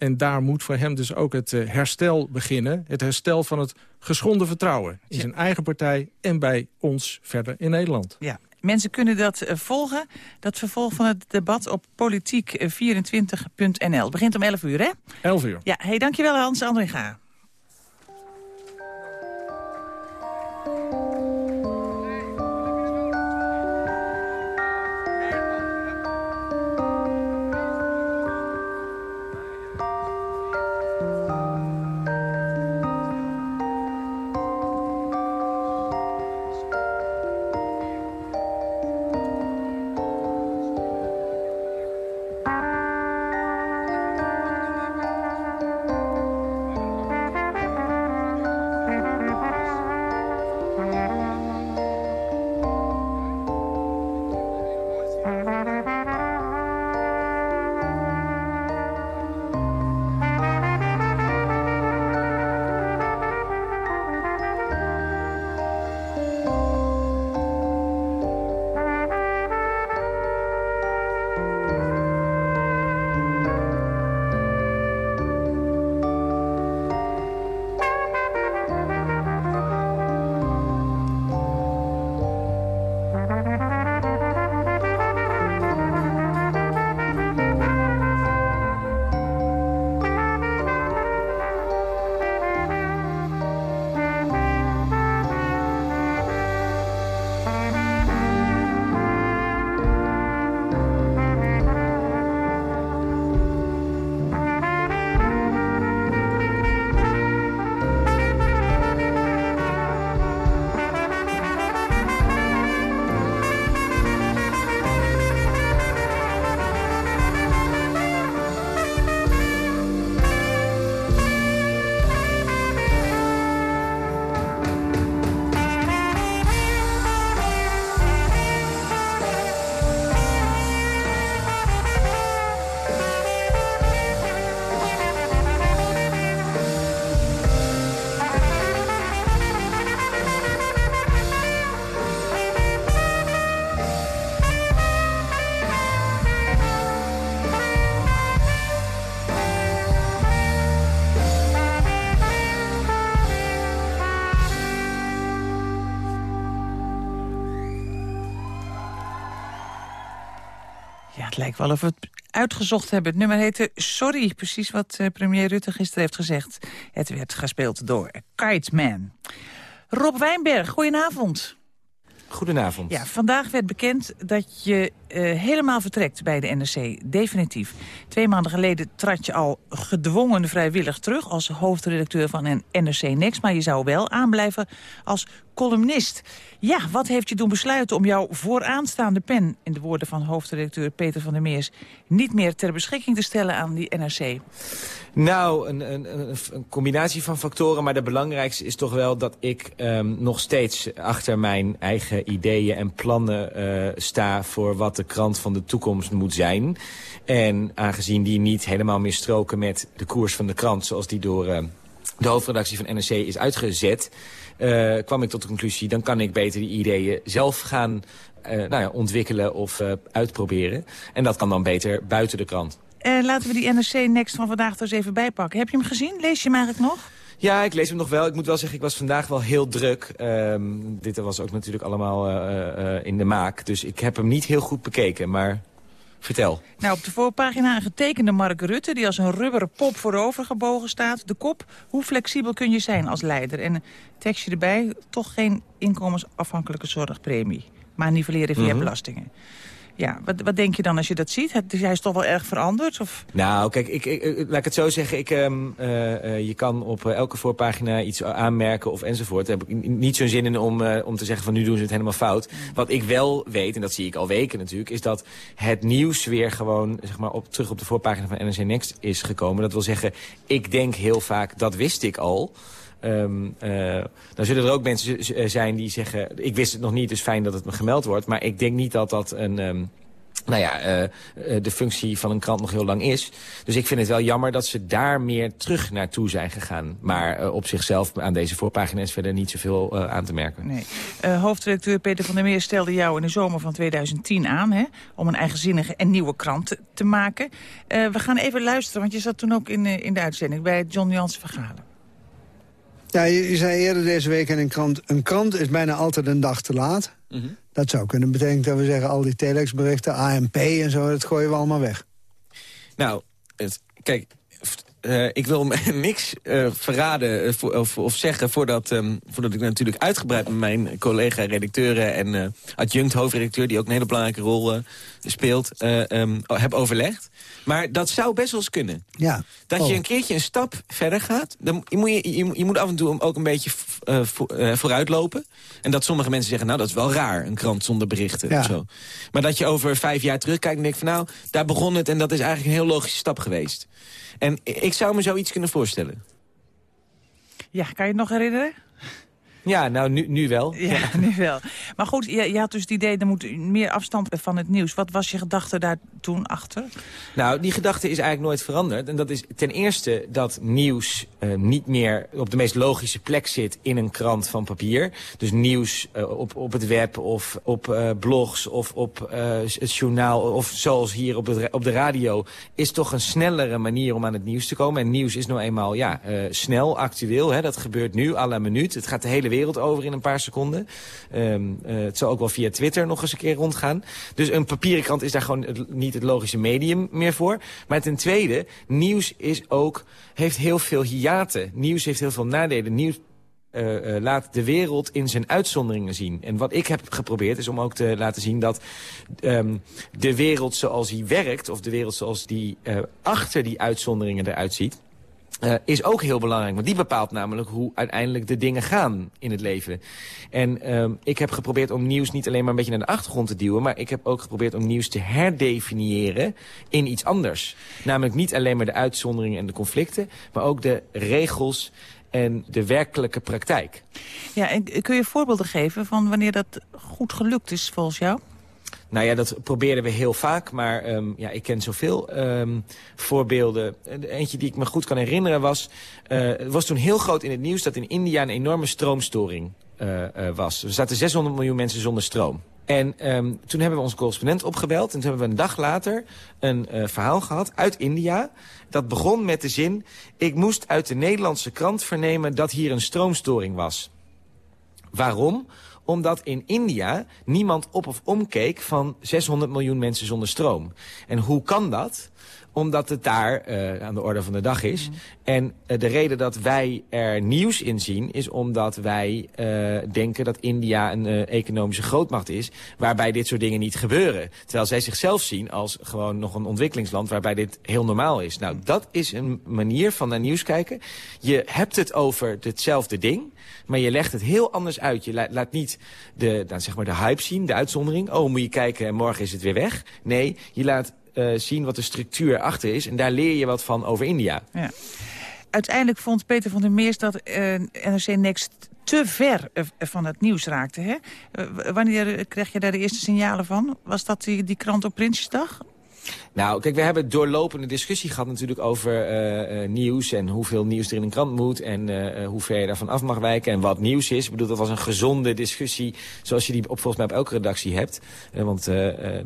En daar moet voor hem dus ook het herstel beginnen. Het herstel van het geschonden vertrouwen in zijn eigen partij... en bij ons verder in Nederland. Ja, Mensen kunnen dat uh, volgen, dat vervolg van het debat op politiek24.nl. Het begint om 11 uur, hè? 11 uur. Ja, hey, dankjewel Hans Andringa. Lijkt wel of we het uitgezocht hebben. Het nummer heette Sorry, precies wat uh, premier Rutte gisteren heeft gezegd. Het werd gespeeld door Kite Man. Rob Wijnberg, goedenavond. Goedenavond. Ja, vandaag werd bekend dat je uh, helemaal vertrekt bij de NRC. Definitief. Twee maanden geleden trad je al gedwongen vrijwillig terug... als hoofdredacteur van een NRC Next. Maar je zou wel aanblijven als columnist. Ja, wat heeft je doen besluiten om jouw vooraanstaande pen... in de woorden van hoofdredacteur Peter van der Meers... niet meer ter beschikking te stellen aan die NRC? Nou, een, een, een combinatie van factoren. Maar de belangrijkste is toch wel dat ik um, nog steeds achter mijn eigen ideeën en plannen uh, sta... voor wat de krant van de toekomst moet zijn. En aangezien die niet helemaal meer stroken met de koers van de krant... zoals die door uh, de hoofdredactie van NRC is uitgezet... Uh, kwam ik tot de conclusie, dan kan ik beter die ideeën zelf gaan uh, nou ja, ontwikkelen of uh, uitproberen. En dat kan dan beter buiten de krant. Laten we die NRC Next van vandaag er eens even bijpakken. Heb je hem gezien? Lees je hem eigenlijk nog? Ja, ik lees hem nog wel. Ik moet wel zeggen, ik was vandaag wel heel druk. Um, dit was ook natuurlijk allemaal uh, uh, in de maak. Dus ik heb hem niet heel goed bekeken, maar vertel. Nou, op de voorpagina een getekende Mark Rutte... die als een rubberen pop voorover gebogen staat. De kop, hoe flexibel kun je zijn als leider? En een tekstje erbij, toch geen inkomensafhankelijke zorgpremie. Maar nivelleren via mm -hmm. belastingen. Ja, wat, wat denk je dan als je dat ziet? Hij is toch wel erg veranderd? Of? Nou, kijk, ik, ik, laat ik het zo zeggen. Ik, um, uh, uh, je kan op uh, elke voorpagina iets aanmerken of enzovoort. Daar heb ik niet zo'n zin in om, om te zeggen van nu doen ze het helemaal fout. Wat ik wel weet, en dat zie ik al weken natuurlijk... is dat het nieuws weer gewoon zeg maar, op, terug op de voorpagina van NRC Next is gekomen. Dat wil zeggen, ik denk heel vaak, dat wist ik al... ehm, eh, dan zullen er ook mensen z- zijn die zeggen... ik wist het nog niet, dus fijn dat het me gemeld wordt. Maar ik denk niet dat dat een... ehm, nou ja, eh, eh, de functie van een krant nog heel lang is. Dus ik vind het wel jammer dat ze daar meer terug naartoe zijn gegaan. Maar eh, op zichzelf aan deze voorpagina is verder niet zoveel eh, aan te merken. Nee. Eh, hoofdredacteur Peter van der Meer stelde jou in de zomer van 2010 aan... Hè, om een eigenzinnige en nieuwe krant te, maken. Eh, we gaan even luisteren, want je zat toen ook in, eh, in de uitzending... bij John Jansen Vergalen. Ja, je, je zei eerder deze week in een krant... een krant is bijna altijd een dag te laat. Dat zou kunnen betekenen dat we zeggen... al die telexberichten, ANP en zo, dat gooien we allemaal weg. Nou, het, kijk, eh, ik wil niks eh, verraden eh, of, of zeggen... Voordat, ehm, voordat ik natuurlijk uitgebreid met mijn collega-redacteuren... en eh, adjunct-hoofdredacteur, die ook een hele belangrijke rol speelt... eh, ehm, heb overlegd. Maar dat zou best wel eens kunnen. Ja. Dat Oh. je een keertje een stap verder gaat. Dan je moet je, je, je moet af en toe ook een beetje v- vo- eh, vooruitlopen. En dat sommige mensen zeggen, nou dat is wel raar, een krant zonder berichten. Ja. Of zo. Maar dat je over vijf jaar terugkijkt en denkt van nou, daar begon het... en dat is eigenlijk een heel logische stap geweest. En ik zou me zoiets kunnen voorstellen. Ja, kan je het nog herinneren? Ja, nou nu, nu wel. Ja, nu wel. Maar goed, je, je had dus het idee, er moet meer afstand van het nieuws. Wat was je gedachte daar toen achter? Nou, die gedachte is eigenlijk nooit veranderd. En dat is ten eerste dat nieuws eh, niet meer op de meest logische plek zit in een krant van papier. Dus nieuws eh, op, op het web of op eh, blogs of op het journaal of zoals hier op, het, op de radio... is toch een snellere manier om aan het nieuws te komen. En nieuws is nou eenmaal ja, snel, actueel. Hè? Dat gebeurt nu, à la minuut. Het gaat de hele wereld over in een paar seconden. Ehm, eh, het zal ook wel via Twitter nog eens een keer rondgaan. Dus een papieren krant is daar gewoon niet het logische medium meer voor. Maar ten tweede, nieuws is ook, heeft heel veel hiaten. Nieuws heeft heel veel nadelen. Nieuws eh, eh, laat de wereld in zijn uitzonderingen zien. En wat ik heb geprobeerd is om ook te laten zien dat ehm, de wereld zoals die werkt... of de wereld zoals die achter die uitzonderingen eruit ziet... eh, is ook heel belangrijk. Want die bepaalt namelijk hoe uiteindelijk de dingen gaan in het leven. En ehm, ik heb geprobeerd om nieuws niet alleen maar een beetje naar de achtergrond te duwen... maar ik heb ook geprobeerd om nieuws te herdefiniëren in iets anders. Namelijk niet alleen maar de uitzonderingen en de conflicten... maar ook de regels en de werkelijke praktijk. Ja, en kun je voorbeelden geven van wanneer dat goed gelukt is volgens jou? Nou ja, dat probeerden we heel vaak, maar ehm, ja, ik ken zoveel ehm, voorbeelden. Eh, Eentje die ik me goed kan herinneren was... eh, het was toen heel groot in het nieuws dat in India een enorme stroomstoring eh, was. Er zaten 600 miljoen mensen zonder stroom. En ehm, toen hebben we onze correspondent opgebeld. En toen hebben we een dag later een verhaal gehad uit India. Dat begon met de zin... ik moest uit de Nederlandse krant vernemen dat hier een stroomstoring was. Waarom? Omdat in India niemand op of omkeek van 600 miljoen mensen zonder stroom. En hoe kan dat? Omdat het daar eh, aan de orde van de dag is. En eh, de reden dat wij er nieuws in zien... is omdat wij eh, denken dat India een economische grootmacht is... waarbij dit soort dingen niet gebeuren. Terwijl zij zichzelf zien als gewoon nog een ontwikkelingsland... waarbij dit heel normaal is. Nou, dat is een manier van naar nieuws kijken. Je hebt het over hetzelfde ding... Maar je legt het heel anders uit. Je laat niet de, nou, zeg maar de hype zien, de uitzondering. Oh, moet je kijken en morgen is het weer weg. Nee, je laat eh, zien wat de structuur achter is. En daar leer je wat van over India. Ja. Uiteindelijk vond Peter van der Meers dat eh, NRC Next te ver eh, van het nieuws raakte. Hè? Wanneer kreeg je daar de eerste signalen van? Was dat die, die krant op Prinsjesdag? Nou, kijk, we hebben doorlopende discussie gehad natuurlijk over eh, eh, nieuws... en hoeveel nieuws er in een krant moet en eh, hoe ver je daarvan af mag wijken... en wat nieuws is. Ik bedoel, dat was een gezonde discussie zoals je die op, volgens mij op elke redactie hebt. Want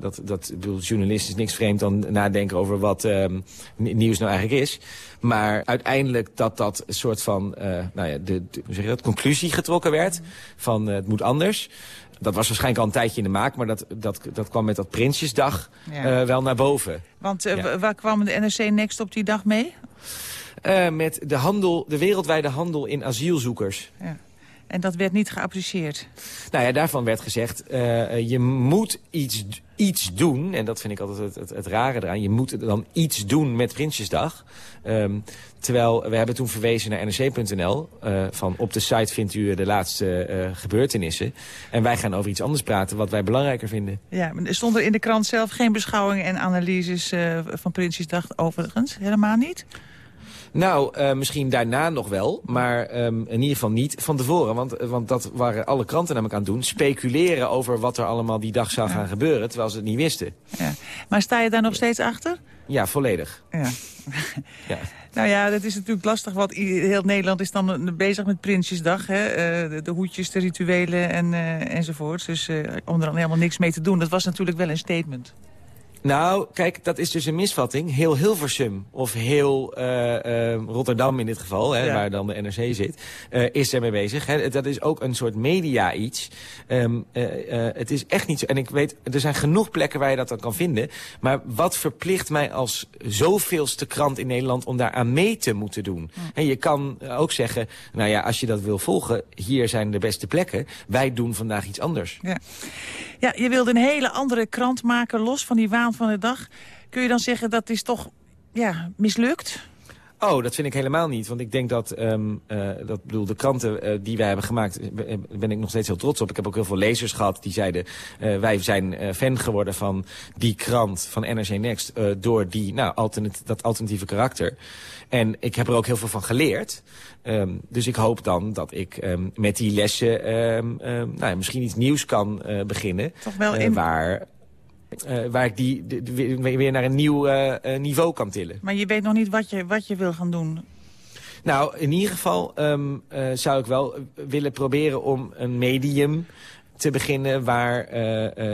dat, dat, bedoel, journalist is niks vreemd dan nadenken over wat ehm, ni- nieuws nou eigenlijk is. Maar uiteindelijk dat dat een soort van, nou ja, de, de, hoe zeg je dat, conclusie getrokken werd van het moet anders... Dat was waarschijnlijk al een tijdje in de maak, maar dat, dat, dat kwam met dat Prinsjesdag Ja. eh, wel naar boven. Want eh, Ja. waar kwam de NRC Next op die dag mee? Eh, met de, handel, de wereldwijde handel in asielzoekers. Ja. En dat werd niet geapprecieerd. Nou ja, daarvan werd gezegd, je moet iets, iets doen. En dat vind ik altijd het, het, het rare eraan. Je moet dan iets doen met Prinsjesdag. Ehm, terwijl, we hebben toen verwezen naar nrc.nl. eh, van op de site vindt u de laatste eh, gebeurtenissen. En wij gaan over iets anders praten wat wij belangrijker vinden. Ja, maar stond er in de krant zelf geen beschouwingen en analyses eh, van Prinsjesdag overigens? Helemaal niet? Nou, uh, misschien daarna nog wel, maar um, in ieder geval niet van tevoren. Want, want dat waren alle kranten namelijk aan het doen. Speculeren over wat er allemaal die dag zou gaan gebeuren, terwijl ze het niet wisten. Ja. Maar sta je daar nog steeds achter? Ja, volledig. Ja. ja. Nou ja, dat is natuurlijk lastig, want heel Nederland is dan bezig met Prinsjesdag. Hè? Uh, de, de, hoedjes, de rituelen en, uh, enzovoorts. Dus uh, om er dan helemaal niks mee te doen, dat was natuurlijk wel een statement. Nou, kijk, dat is dus een misvatting. Heel Hilversum, of heel uh, uh, Rotterdam in dit geval, hè, ja. waar dan de NRC zit, uh, is ermee bezig. Hè. Dat is ook een soort media iets. Um, het is echt niet zo. En ik weet, er zijn genoeg plekken waar je dat dan kan vinden. Maar wat verplicht mij als zoveelste krant in Nederland om daar aan mee te moeten doen? En je kan ook zeggen, nou ja, als je dat wil volgen, hier zijn de beste plekken. Wij doen vandaag iets anders. Ja, ja je wilde een hele andere krant maken, los van die waan van de dag. Kun je dan zeggen dat is toch ja, mislukt? Oh, dat vind ik helemaal niet. Want ik denk dat, um, uh, dat bedoel, de kranten uh, die wij hebben gemaakt... ben ik nog steeds heel trots op. Ik heb ook heel veel lezers gehad die zeiden... Uh, wij zijn fan geworden van die krant, van NRC Next... door die, nou, alternat dat alternatieve karakter. En ik heb er ook heel veel van geleerd. Um, dus ik hoop dan dat ik um, met die lessen nou ja, misschien iets nieuws kan beginnen. Toch wel in... waar uh, waar ik die, de, de, weer naar een nieuw uh, niveau kan tillen. Maar je weet nog niet wat je, wat je wil gaan doen? Nou, in ieder geval um, uh, zou ik wel willen proberen om een medium te beginnen waar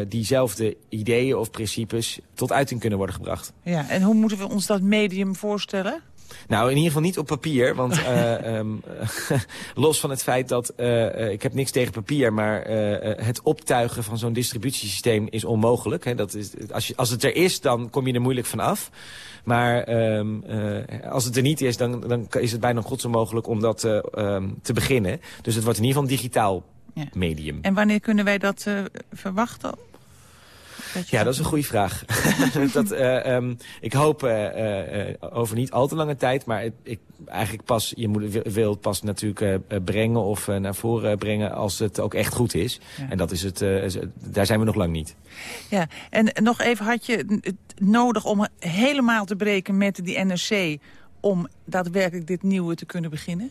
diezelfde ideeën of principes tot uiting kunnen worden gebracht. Ja, en hoe moeten we ons dat medium voorstellen? Nou, in ieder geval niet op papier. Want uh, um, los van het feit dat... Uh, ik heb niks tegen papier... maar uh, het optuigen van zo'n distributiesysteem is onmogelijk. Hè. Dat is, als, je, als het er is, dan kom je er moeilijk van af. Maar um, als het er niet is, dan, dan is het bijna godsonmogelijk om dat um, te beginnen. Dus het wordt in ieder geval een digitaal ja. medium. En wanneer kunnen wij dat verwachten? Ja, dat is een goede vraag. dat, uh, um, ik hoop uh, uh, over niet al te lange tijd, maar ik, eigenlijk pas, je moet, wil het pas natuurlijk brengen of naar voren brengen als het ook echt goed is. Ja. En dat is het, daar zijn we nog lang niet. Ja, en nog even, had je het nodig om helemaal te breken met die NRC om daadwerkelijk dit nieuwe te kunnen beginnen?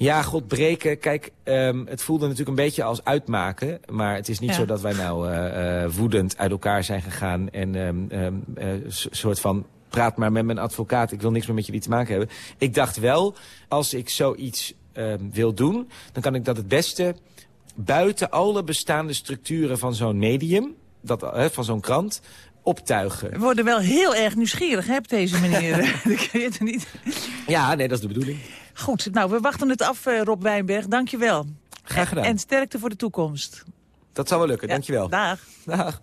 Ja, god breken. Kijk, um, het voelde natuurlijk een beetje als uitmaken. Maar het is niet ja. zo dat wij nou uh, uh, woedend uit elkaar zijn gegaan. En um, um, uh, soort van praat maar met mijn advocaat. Ik wil niks meer met jullie te maken hebben. Ik dacht wel, als ik zoiets wil doen... dan kan ik dat het beste buiten alle bestaande structuren van zo'n medium... Dat, van zo'n krant, optuigen. We worden wel heel erg nieuwsgierig hè, op deze manier. dat kun je het niet. Ja, nee, dat is de bedoeling. Goed, nou, we wachten het af, uh, Rob Wijnberg. Dank je wel. Graag gedaan. En, en sterkte voor de toekomst. Dat zal wel lukken, ja, dank je wel. Dag. Dag.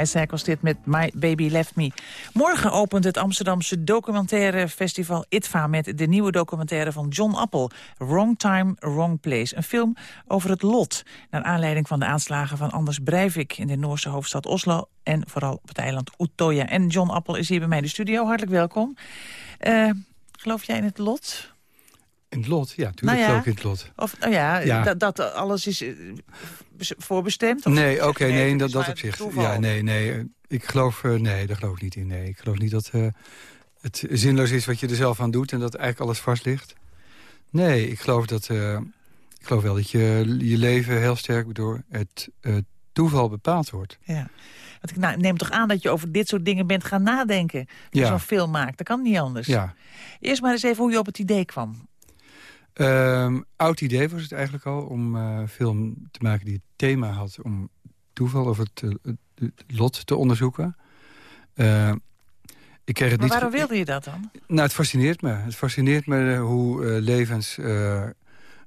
Isaac was dit met My Baby Left Me. Morgen opent het Amsterdamse documentaire festival ITVA... met de nieuwe documentaire van John Appel. Wrong Time, Wrong Place. Een film over het lot. Naar aanleiding van de aanslagen van Anders Breivik... in de Noorse hoofdstad Oslo en vooral op het eiland Utøya. En John Appel is hier bij mij in de studio. Hartelijk welkom. Uh, geloof jij in het lot? In het lot? Ja, natuurlijk nou ja, ik in het lot. Of, oh ja, Ja. Dat, dat alles is bes- voorbestemd? Of Nee, oké, je, nee, dat, dat op zich. toeval? Ja, nee, nee. Ik geloof, eh, nee, daar geloof ik niet in. Nee, ik geloof niet dat eh, het zinloos is wat je er zelf aan doet... en dat eigenlijk alles vast ligt. Nee, ik geloof, dat, eh, ik geloof wel dat je, je leven heel sterk door het toeval bepaald wordt. Ja. Want ik nou, neem toch aan dat je over dit soort dingen bent gaan nadenken. Als je Ja. zo'n film maakt. Dat kan niet anders. Ja. Eerst maar eens even hoe je op het idee kwam. Ehm, oud idee was het eigenlijk al om een film te maken die het thema had... om toeval of het, eh, het- het lot te onderzoeken. Eh, ik kreeg het Maar waarom wilde je dat dan? Nou, het fascineert me. Het fascineert me eh, hoe levens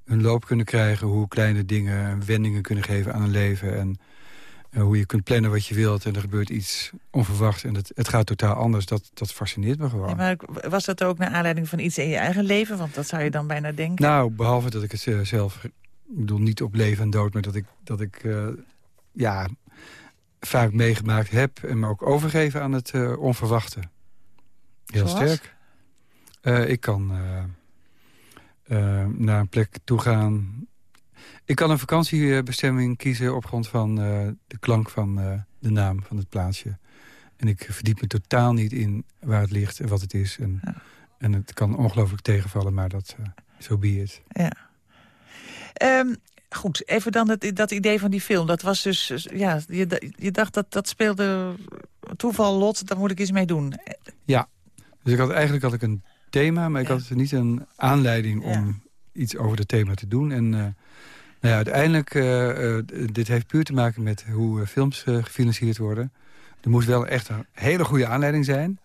hun loop kunnen krijgen... hoe kleine dingen wendingen kunnen geven aan een leven... en hoe je kunt plannen wat je wilt en er gebeurt iets onverwachts... en het, het gaat totaal anders. Dat, dat fascineert me gewoon. Ja, maar was dat ook naar aanleiding van iets in je eigen leven? Want dat zou je dan bijna denken. Nou, behalve dat ik het eh, zelf... Ik bedoel, niet op leven en dood, maar dat ik, dat ik eh, ja, vaak meegemaakt heb... en me ook overgeven aan het eh, onverwachte. Heel Zoals? sterk. Ik kan naar een plek toe gaan. Ik kan een vakantiebestemming kiezen op grond van eh, de klank van eh, de naam van het plaatsje. En ik verdiep me totaal niet in waar het ligt en wat het is. En, en het kan ongelooflijk tegenvallen, maar dat zo so be it. Ja. Ehm, goed, even dan dat, dat idee van die film. Dat was dus, ja, je, je dacht dat dat speelde toeval, lot, daar moet ik iets mee doen. Ja, dus ik had, eigenlijk had ik een thema, maar ik had niet een aanleiding om iets over het thema te doen. En eh, nou ja, uiteindelijk, eh, eh, dit heeft puur te maken met hoe eh, films gefinancierd worden. Er moest wel echt een hele goede aanleiding zijn.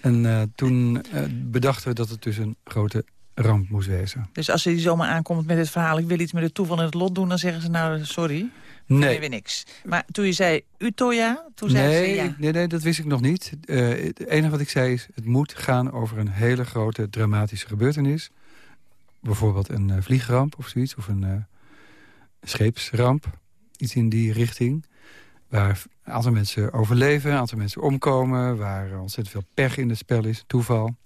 En toen bedachten we dat het dus een grote ramp moest wezen. Dus als je zomaar aankomt met het verhaal... ik wil iets met het toeval en het lot doen, dan zeggen ze nou, sorry. Nee. weer niks. Maar toen je zei Utoya, toen zei nee, ze ja. nee, nee, dat wist ik nog niet. Eh, het enige wat ik zei is, het moet gaan over een hele grote dramatische gebeurtenis. Bijvoorbeeld een vliegramp of zoiets, of een scheepsramp. Iets in die richting. Waar een aantal mensen overleven, een aantal mensen omkomen... waar ontzettend veel pech in het spel is, toeval.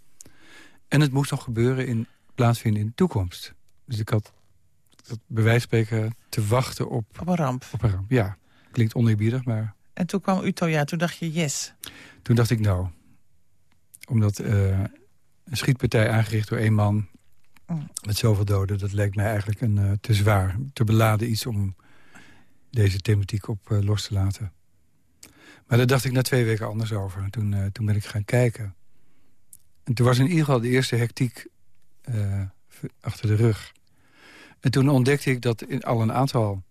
En het moest nog gebeuren in, plaatsvinden in de toekomst. Dus ik had, bij wijze van spreken te wachten op... Op een ramp. Op een ramp, ja. Klinkt oneerbiedig, maar... En toen kwam Utoya, toen dacht je yes. Toen dacht ik nou, omdat eh, een schietpartij aangericht door één man... Met zoveel doden, dat lijkt mij eigenlijk een eh, te zwaar, te beladen iets... om deze thematiek op eh, los te laten. Maar daar dacht ik na twee weken anders over. En Toen, eh, toen ben ik gaan kijken. En toen was in ieder geval de eerste hectiek achter de rug. En toen ontdekte ik dat in al een aantal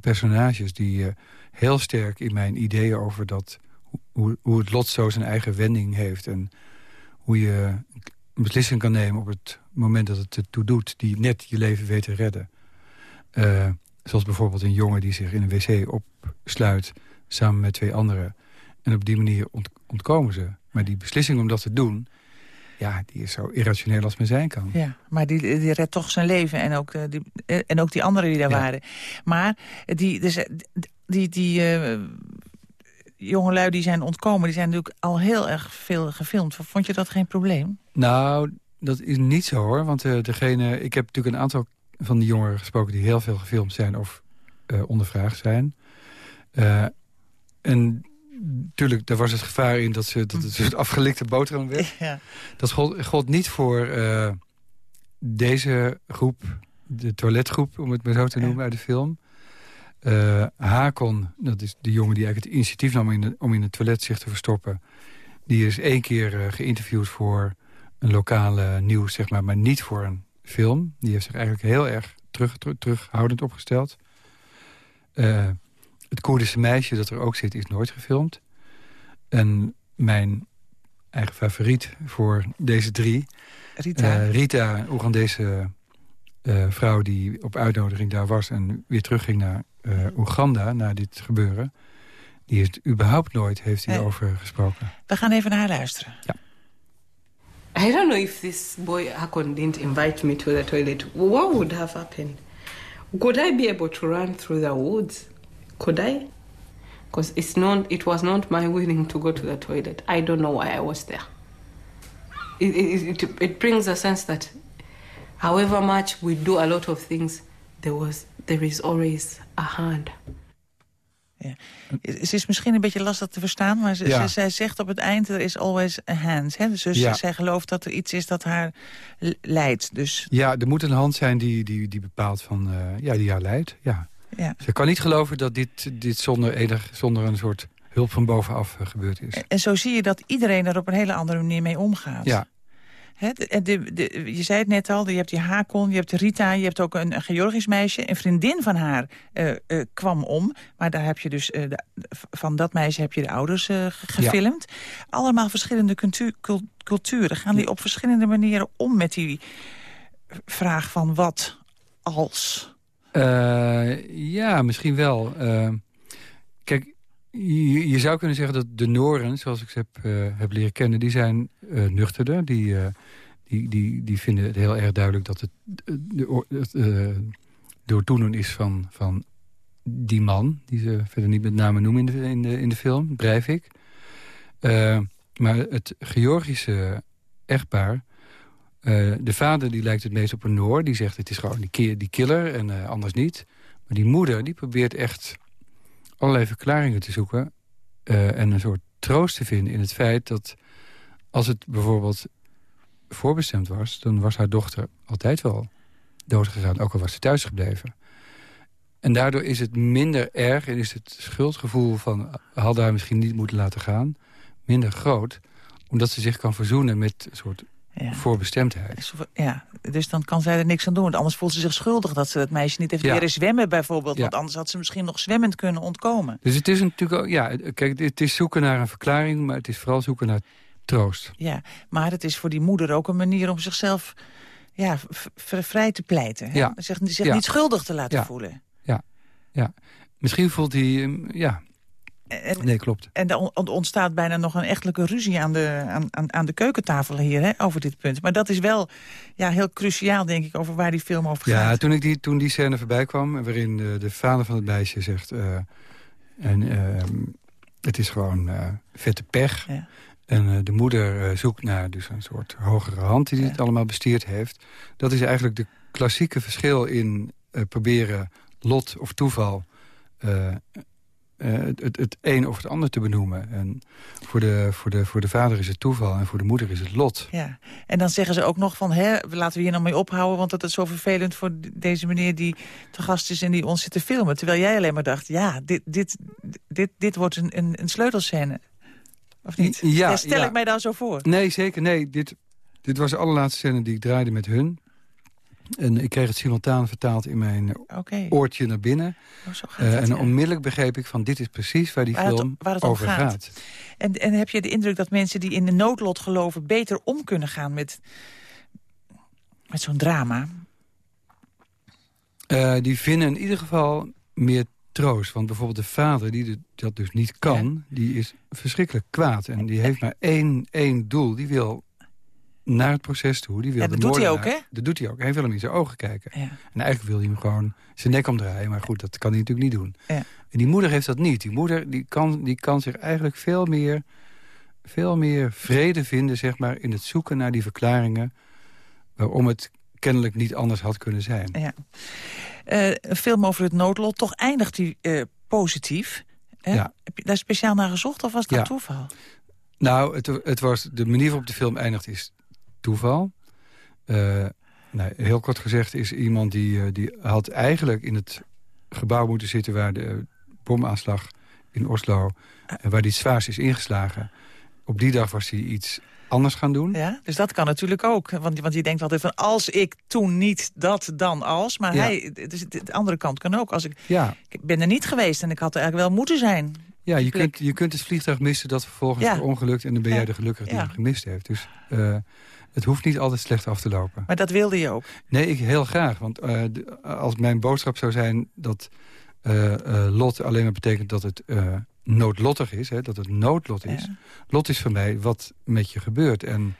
personages... die heel sterk in mijn ideeën over dat, hoe, hoe het lot zo zijn eigen wending heeft... en hoe je een beslissing kan nemen op het moment dat het ertoe doet... die net je leven weet te redden. Eh, zoals bijvoorbeeld een jongen die zich in een wc opsluit... samen met twee anderen. En op die manier ont- ontkomen ze. Maar die beslissing om dat te doen... ja, die is zo irrationeel als men zijn kan. Ja, maar die, die redt toch zijn leven en ook, eh, die, eh, en ook die anderen die daar waren. Maar die, dus, die, die jongelui die zijn ontkomen, die zijn natuurlijk al heel erg veel gefilmd. Vond je dat geen probleem? Nou, dat is niet zo hoor. Want eh, degene, ik heb natuurlijk een aantal van die jongeren gesproken... die heel veel gefilmd zijn of eh, ondervraagd zijn. Eh, en natuurlijk, daar was het gevaar in dat, ze, dat het een soort afgelikte boterham werd. Ja. Dat gold, gold niet voor deze groep, de toiletgroep... om het maar zo te noemen uit de film. Eh, Hakon, dat is de jongen die eigenlijk het initiatief nam... In de- om in het toilet zich te verstoppen... die is één keer eh, geïnterviewd voor een lokale nieuws, zeg maar... maar niet voor een film. Die heeft zich eigenlijk heel erg terug, terug- terughoudend opgesteld. Eh, het Koerdische meisje dat er ook zit, is nooit gefilmd. En mijn eigen favoriet voor deze drie... Rita. Rita, Oegandese eh, vrouw die op uitnodiging daar was... en weer terugging naar eh, Oeganda, na dit gebeuren... die is überhaupt nooit heeft hierover gesproken. We gaan even naar haar luisteren. I don't know if this boy Hakon didn't invite me to the toilet. What would have happened? Could I be able to run through the woods? Could I? Because it's not. It was not my willing to go to the toilet. I don't know why I was there. It, it, it, it brings a sense that, however much we do a lot of things, there was there is always a hand. Ze is misschien een beetje lastig te verstaan, maar ze, Ja. ze- zij zegt op het eind... er is always a hand. Hè? Dus Ja. zij gelooft dat er iets is dat haar leidt. Dus Ja, er moet een hand zijn die, die, die bepaalt van, eh, ja, die haar leidt. Ja. Ja. Ze kan niet geloven dat dit, dit zonder, enig, zonder een soort hulp van bovenaf eh, gebeurd is. En zo zie je dat iedereen er op een hele andere manier mee omgaat. Ja. De, de, de- je zei het net al, je hebt die Hakon, je hebt Rita... je hebt ook een, een Georgisch meisje. Een vriendin van haar eh, eh, kwam om. Maar daar heb je dus, eh, van dat meisje heb je de ouders ge- gefilmd. Allemaal verschillende cultu- cul- culturen. Gaan die op verschillende manieren om met die vraag van wat als... Ja, misschien wel. Kijk, je, zou kunnen zeggen dat de Noren, zoals ik ze heb, eh, heb leren kennen... die zijn eh, nuchterder. Die, eh, die, die, die vinden het heel erg duidelijk dat het, de, oor- het door toedoen is van, van die man... die ze verder niet met name noemen in de, in de, in de film, Breivik. Maar het Georgische echtpaar... De vader die lijkt het meest op een Noor. Die zegt het is gewoon die, die killer en anders niet. Maar die moeder die probeert echt allerlei verklaringen te zoeken... eh, en een soort troost te vinden in het feit dat... als het bijvoorbeeld voorbestemd was... dan was haar dochter altijd wel doodgegaan. Ook al was ze thuis gebleven. En daardoor is het minder erg en is het schuldgevoel van... had haar misschien niet moeten laten gaan, minder groot... omdat ze zich kan verzoenen met een soort voorbestemdheid. Ja, dus dan kan zij er niks aan doen. Want anders voelt ze zich schuldig dat ze het meisje niet heeft Ja. leren zwemmen bijvoorbeeld. Ja. Want anders had ze misschien nog zwemmend kunnen ontkomen. Dus het is natuurlijk... ook- Ja, kijk, het is zoeken naar een verklaring... maar het is vooral zoeken naar troost. Ja, maar het is voor die moeder ook een manier om zichzelf ja, vrij te pleiten. Hè? Ja. Zich, zich Ja. niet schuldig te laten Ja. voelen. Ja, ja. Misschien voelt hij... ja, En, nee, klopt. en er on- ontstaat bijna nog een echtelijke ruzie aan de, aan, aan, aan de keukentafel hier hè, over dit punt. Maar dat is wel ja, heel cruciaal, denk ik, over waar die film over gaat. Ja, toen, ik die, toen die scène voorbij kwam... waarin de, de vader van het meisje zegt... eh, en, ehm, het is gewoon eh, vette pech. En eh, de moeder zoekt naar dus een soort hogere hand... die dit allemaal bestierd heeft. Dat is eigenlijk de klassieke verschil in proberen lot of toeval... eh, het, het, het een of het ander te benoemen. En voor de, voor, de, voor de vader is het toeval en voor de moeder is het lot. Ja, en dan zeggen ze ook nog van, hè, laten we hier nou mee ophouden... want dat is zo vervelend voor deze meneer die te gast is en die ons zit te filmen. Terwijl jij alleen maar dacht, ja, dit, dit, dit, dit wordt een, een, een sleutelscène. Of niet? Ja, stel ja. ik mij daar zo voor. Nee, zeker. Nee, dit, dit was de allerlaatste scène die ik draaide met hun. En ik kreeg het simultaan vertaald in mijn oortje naar binnen. Oh, zo gaat Eh, het, en onmiddellijk begreep ik van dit is precies waar die Waar het- film waar het om over gaat. gaat. En, en heb je de indruk dat mensen die in de noodlot geloven... beter om kunnen gaan met, met zo'n drama? Eh, die vinden in ieder geval meer troost. Want bijvoorbeeld de vader, die de- dat dus niet kan... die is verschrikkelijk kwaad. En die heeft maar één, één doel. Die wil naar het proces toe. Die wil Ja, dat doet hij ook, hè? Dat doet hij ook. Hij wil hem in zijn ogen kijken. Ja. En eigenlijk wil hij hem gewoon zijn nek omdraaien. Maar goed, dat kan hij natuurlijk niet doen. Ja. En die moeder heeft dat niet. Die moeder die kan, die kan zich eigenlijk veel meer, veel meer vrede vinden... Zeg maar, in het zoeken naar die verklaringen... waarom het kennelijk niet anders had kunnen zijn. Ja. Eh, een film over het noodlot, toch eindigt die eh, positief. Hè? Ja. Heb je daar speciaal naar gezocht of was dat toeval? Nou, het, het was, de manier waarop de film eindigt is toeval. Eh, nou, heel kort gezegd is iemand die, eh, die had eigenlijk in het gebouw moeten zitten... waar de bomaanslag in Oslo, eh, waar die het zwaarst is ingeslagen. Op die dag was hij iets anders gaan doen. Ja, dus dat kan natuurlijk ook. Want, want je denkt altijd van als ik toen niet dat, dan als. Maar Ja. hij, dus de, de andere kant kan ook. Als ik, Ja. ik ben er niet geweest en ik had er eigenlijk wel moeten zijn. Ja, je kunt, je kunt het vliegtuig missen dat vervolgens Ja. verongelukt... en dan ben jij de gelukkige die hem gemist heeft. Dus eh, het hoeft niet altijd slecht af te lopen. Maar dat wilde je ook. Nee, ik heel graag. Want eh, als mijn boodschap zou zijn dat eh, eh, lot alleen maar betekent dat het noodlottig is, hè, dat het noodlot is. Lot is voor mij wat met je gebeurt. En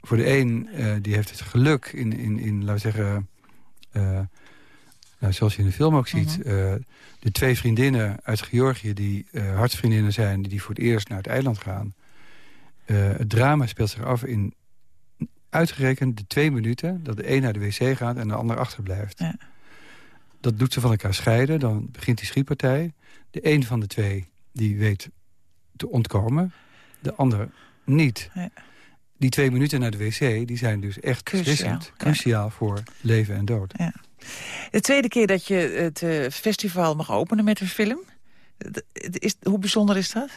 voor de een, die heeft het geluk in, in, in laten we zeggen... nou, zoals je in de film ook ziet... eh, de twee vriendinnen uit Georgië die hartsvriendinnen zijn... die voor het eerst naar het eiland gaan. Het drama speelt zich af in uitgerekend de twee minuten... dat de een naar de wc gaat en de ander achterblijft. Dat doet ze van elkaar scheiden. Dan begint die schietpartij. De een van de twee die weet te ontkomen. De ander niet. Die twee minuten naar de wc die zijn dus echt Cruciaal, ja. Cruciaal voor leven en dood. De tweede keer dat je het eh, festival mag openen met een film. Is, hoe bijzonder is dat?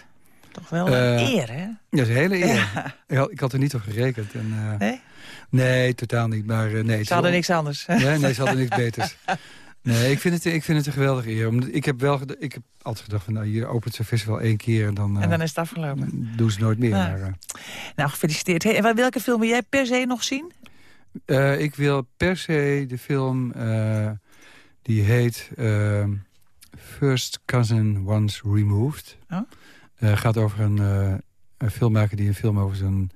Toch wel een Eh, eer, hè? Ja, dat is een hele eer. Ja. Ik had er niet op gerekend. En, eh, Nee? Nee, totaal niet. Maar, eh, nee, Ze hadden niks anders. Ja, nee, ze hadden niks beters. Nee, ik vind het, ik vind het een geweldige eer. Omdat ik heb wel ik heb altijd gedacht van nou, hier opent zo'n festival één keer en dan, En dan is het afgelopen. doen ze nooit meer. Maar, Nou, gefeliciteerd. Hey, en welke film wil jij per se nog zien? Ik wil per se de film die heet First Cousin Once Removed. Oh. Eh, gaat over een, eh, een filmmaker die een film over zijn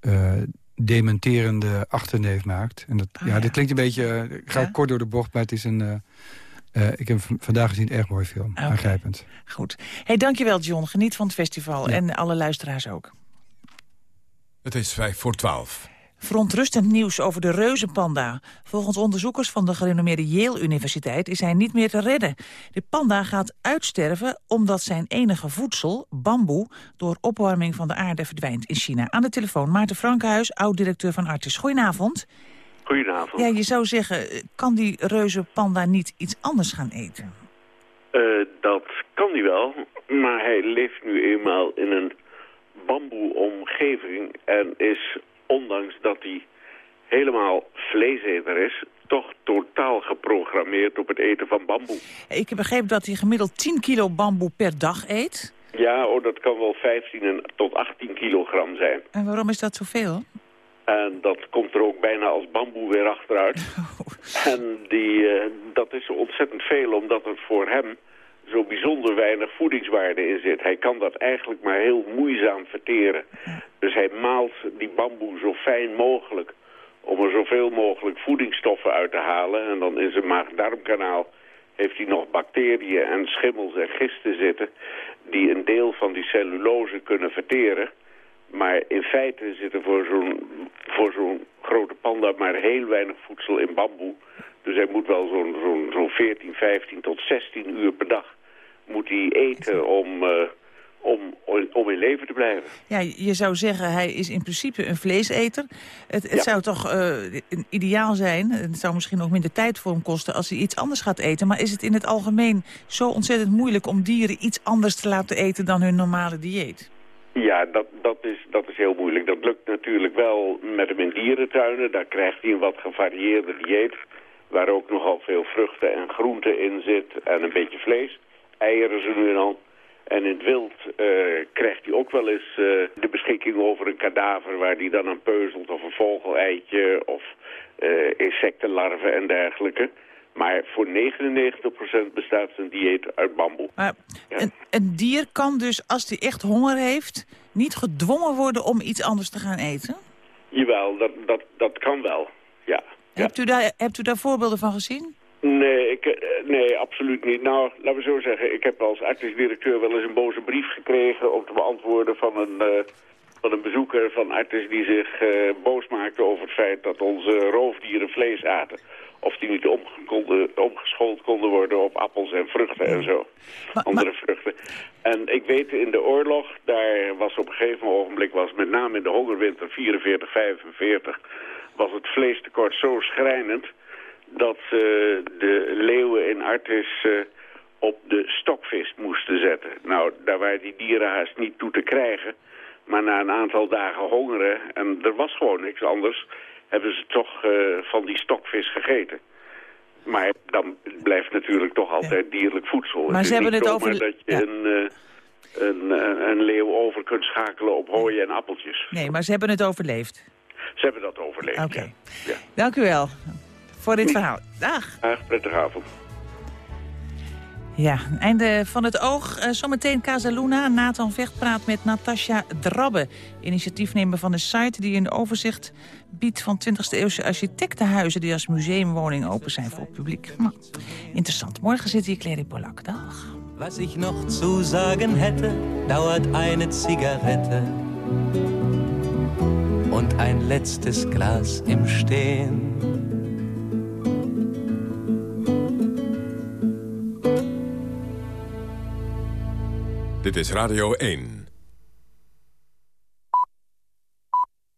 eh, dementerende achterneef maakt. En dat, Ah, ja, dat klinkt een beetje, ik ga Ja? kort door de bocht, maar het is een... eh, eh, ik heb vandaag gezien, een erg mooi film. Aangrijpend. Goed. Hey, dankjewel John. Geniet van het festival. Ja. En alle luisteraars ook. Het is vijf voor twaalf. Verontrustend nieuws over de reuzenpanda. Volgens onderzoekers van de gerenommeerde Yale Universiteit is hij niet meer te redden. De panda gaat uitsterven omdat zijn enige voedsel, bamboe... door opwarming van de aarde verdwijnt in China. Aan de telefoon Maarten Frankenhuis, oud-directeur van Artis. Goedenavond. Goedenavond. Ja, je zou zeggen, kan die reuzenpanda niet iets anders gaan eten? Eh, dat kan hij wel, maar hij leeft nu eenmaal in een bamboe-omgeving en is, ondanks dat hij helemaal vleeseter is, toch totaal geprogrammeerd op het eten van bamboe. Ik heb begrepen dat hij gemiddeld 10 kilo bamboe per dag eet. Ja, oh, dat kan wel 15 en tot 18 kilogram zijn. En waarom is dat zoveel? En dat komt er ook bijna als bamboe weer achteruit. En die, eh, dat is ontzettend veel, omdat er voor hem zo bijzonder weinig voedingswaarde in zit. Hij kan dat eigenlijk maar heel moeizaam verteren. Dus hij maalt die bamboe zo fijn mogelijk om er zoveel mogelijk voedingsstoffen uit te halen. En dan in zijn maag-darmkanaal heeft hij nog bacteriën en schimmels en gisten zitten... die een deel van die cellulose kunnen verteren... Maar in feite zit er voor zo'n zo'n grote panda maar heel weinig voedsel in bamboe. Dus hij moet wel zo'n zo'n zo'n 14, 15 tot 16 uur per dag moet hij eten om, eh, om, om in leven te blijven. Ja, je zou zeggen, hij is in principe een vleeseter. Het, het Ja. zou toch eh, ideaal zijn, het zou misschien ook minder tijd voor hem kosten... als hij iets anders gaat eten. Maar is het in het algemeen zo ontzettend moeilijk om dieren iets anders te laten eten dan hun normale dieet? Ja, dat, dat, is, dat is heel moeilijk. Dat lukt natuurlijk wel met hem in dierentuinen. Daar krijgt hij een wat gevarieerde dieet. Waar ook nogal veel vruchten en groenten in zit. En een beetje vlees. Eieren zo nu en dan. En in het wild eh, krijgt hij ook wel eens eh, de beschikking over een kadaver... waar hij dan aan peuzelt. Of een vogeleitje. Of eh, insectenlarven en dergelijke. Maar voor 99% bestaat zijn dieet uit bamboe. Maar een, een dier kan dus, als hij echt honger heeft... niet gedwongen worden om iets anders te gaan eten? Jawel, dat, dat, dat kan wel. Ja. Hebt, u daar, hebt u daar voorbeelden van gezien? Nee, ik, eh, nee, absoluut niet. Nou, laten we zo zeggen. Ik heb als artis-directeur wel eens een boze brief gekregen... om te beantwoorden van een, eh, van een bezoeker van Artis... die zich eh, boos maakte over het feit dat onze roofdieren vlees aten. Of die niet omgekonden, omgeschoold konden worden op appels en vruchten en zo. Andere vruchten. En ik weet in de oorlog, daar was op een gegeven ogenblik... was met name in de hongerwinter 44, 45... was het vleestekort zo schrijnend dat ze de leeuwen in Artis eh, op de stokvis moesten zetten. Nou, daar waren die dieren haast niet toe te krijgen. Maar na een aantal dagen hongeren, en er was gewoon niks anders... hebben ze toch eh, van die stokvis gegeten. Maar dan blijft natuurlijk toch altijd dierlijk voedsel. Maar het ze hebben het over- dat je ja. een, eh, een, leeuw over kunt schakelen op hooi en appeltjes. Nee, maar ze hebben het overleefd. Ze hebben dat overleefd, Oké. ja. Dank u wel voor dit verhaal. Dag. Dag, prettige avond. Ja, einde van het oog. Uh, zometeen Casaluna. Nathan Vecht praat met Natasja Drabbe. Initiatiefnemer van de site die een overzicht biedt van 20e eeuwse architectenhuizen... die als museumwoning open zijn voor het publiek. Nou, interessant. Morgen zit hier Clary Polak. Dag. Was ich noch zu sagen hätte, dauert eine Zigarette und ein letztes Glas im Stehen. Dit is Radio 1.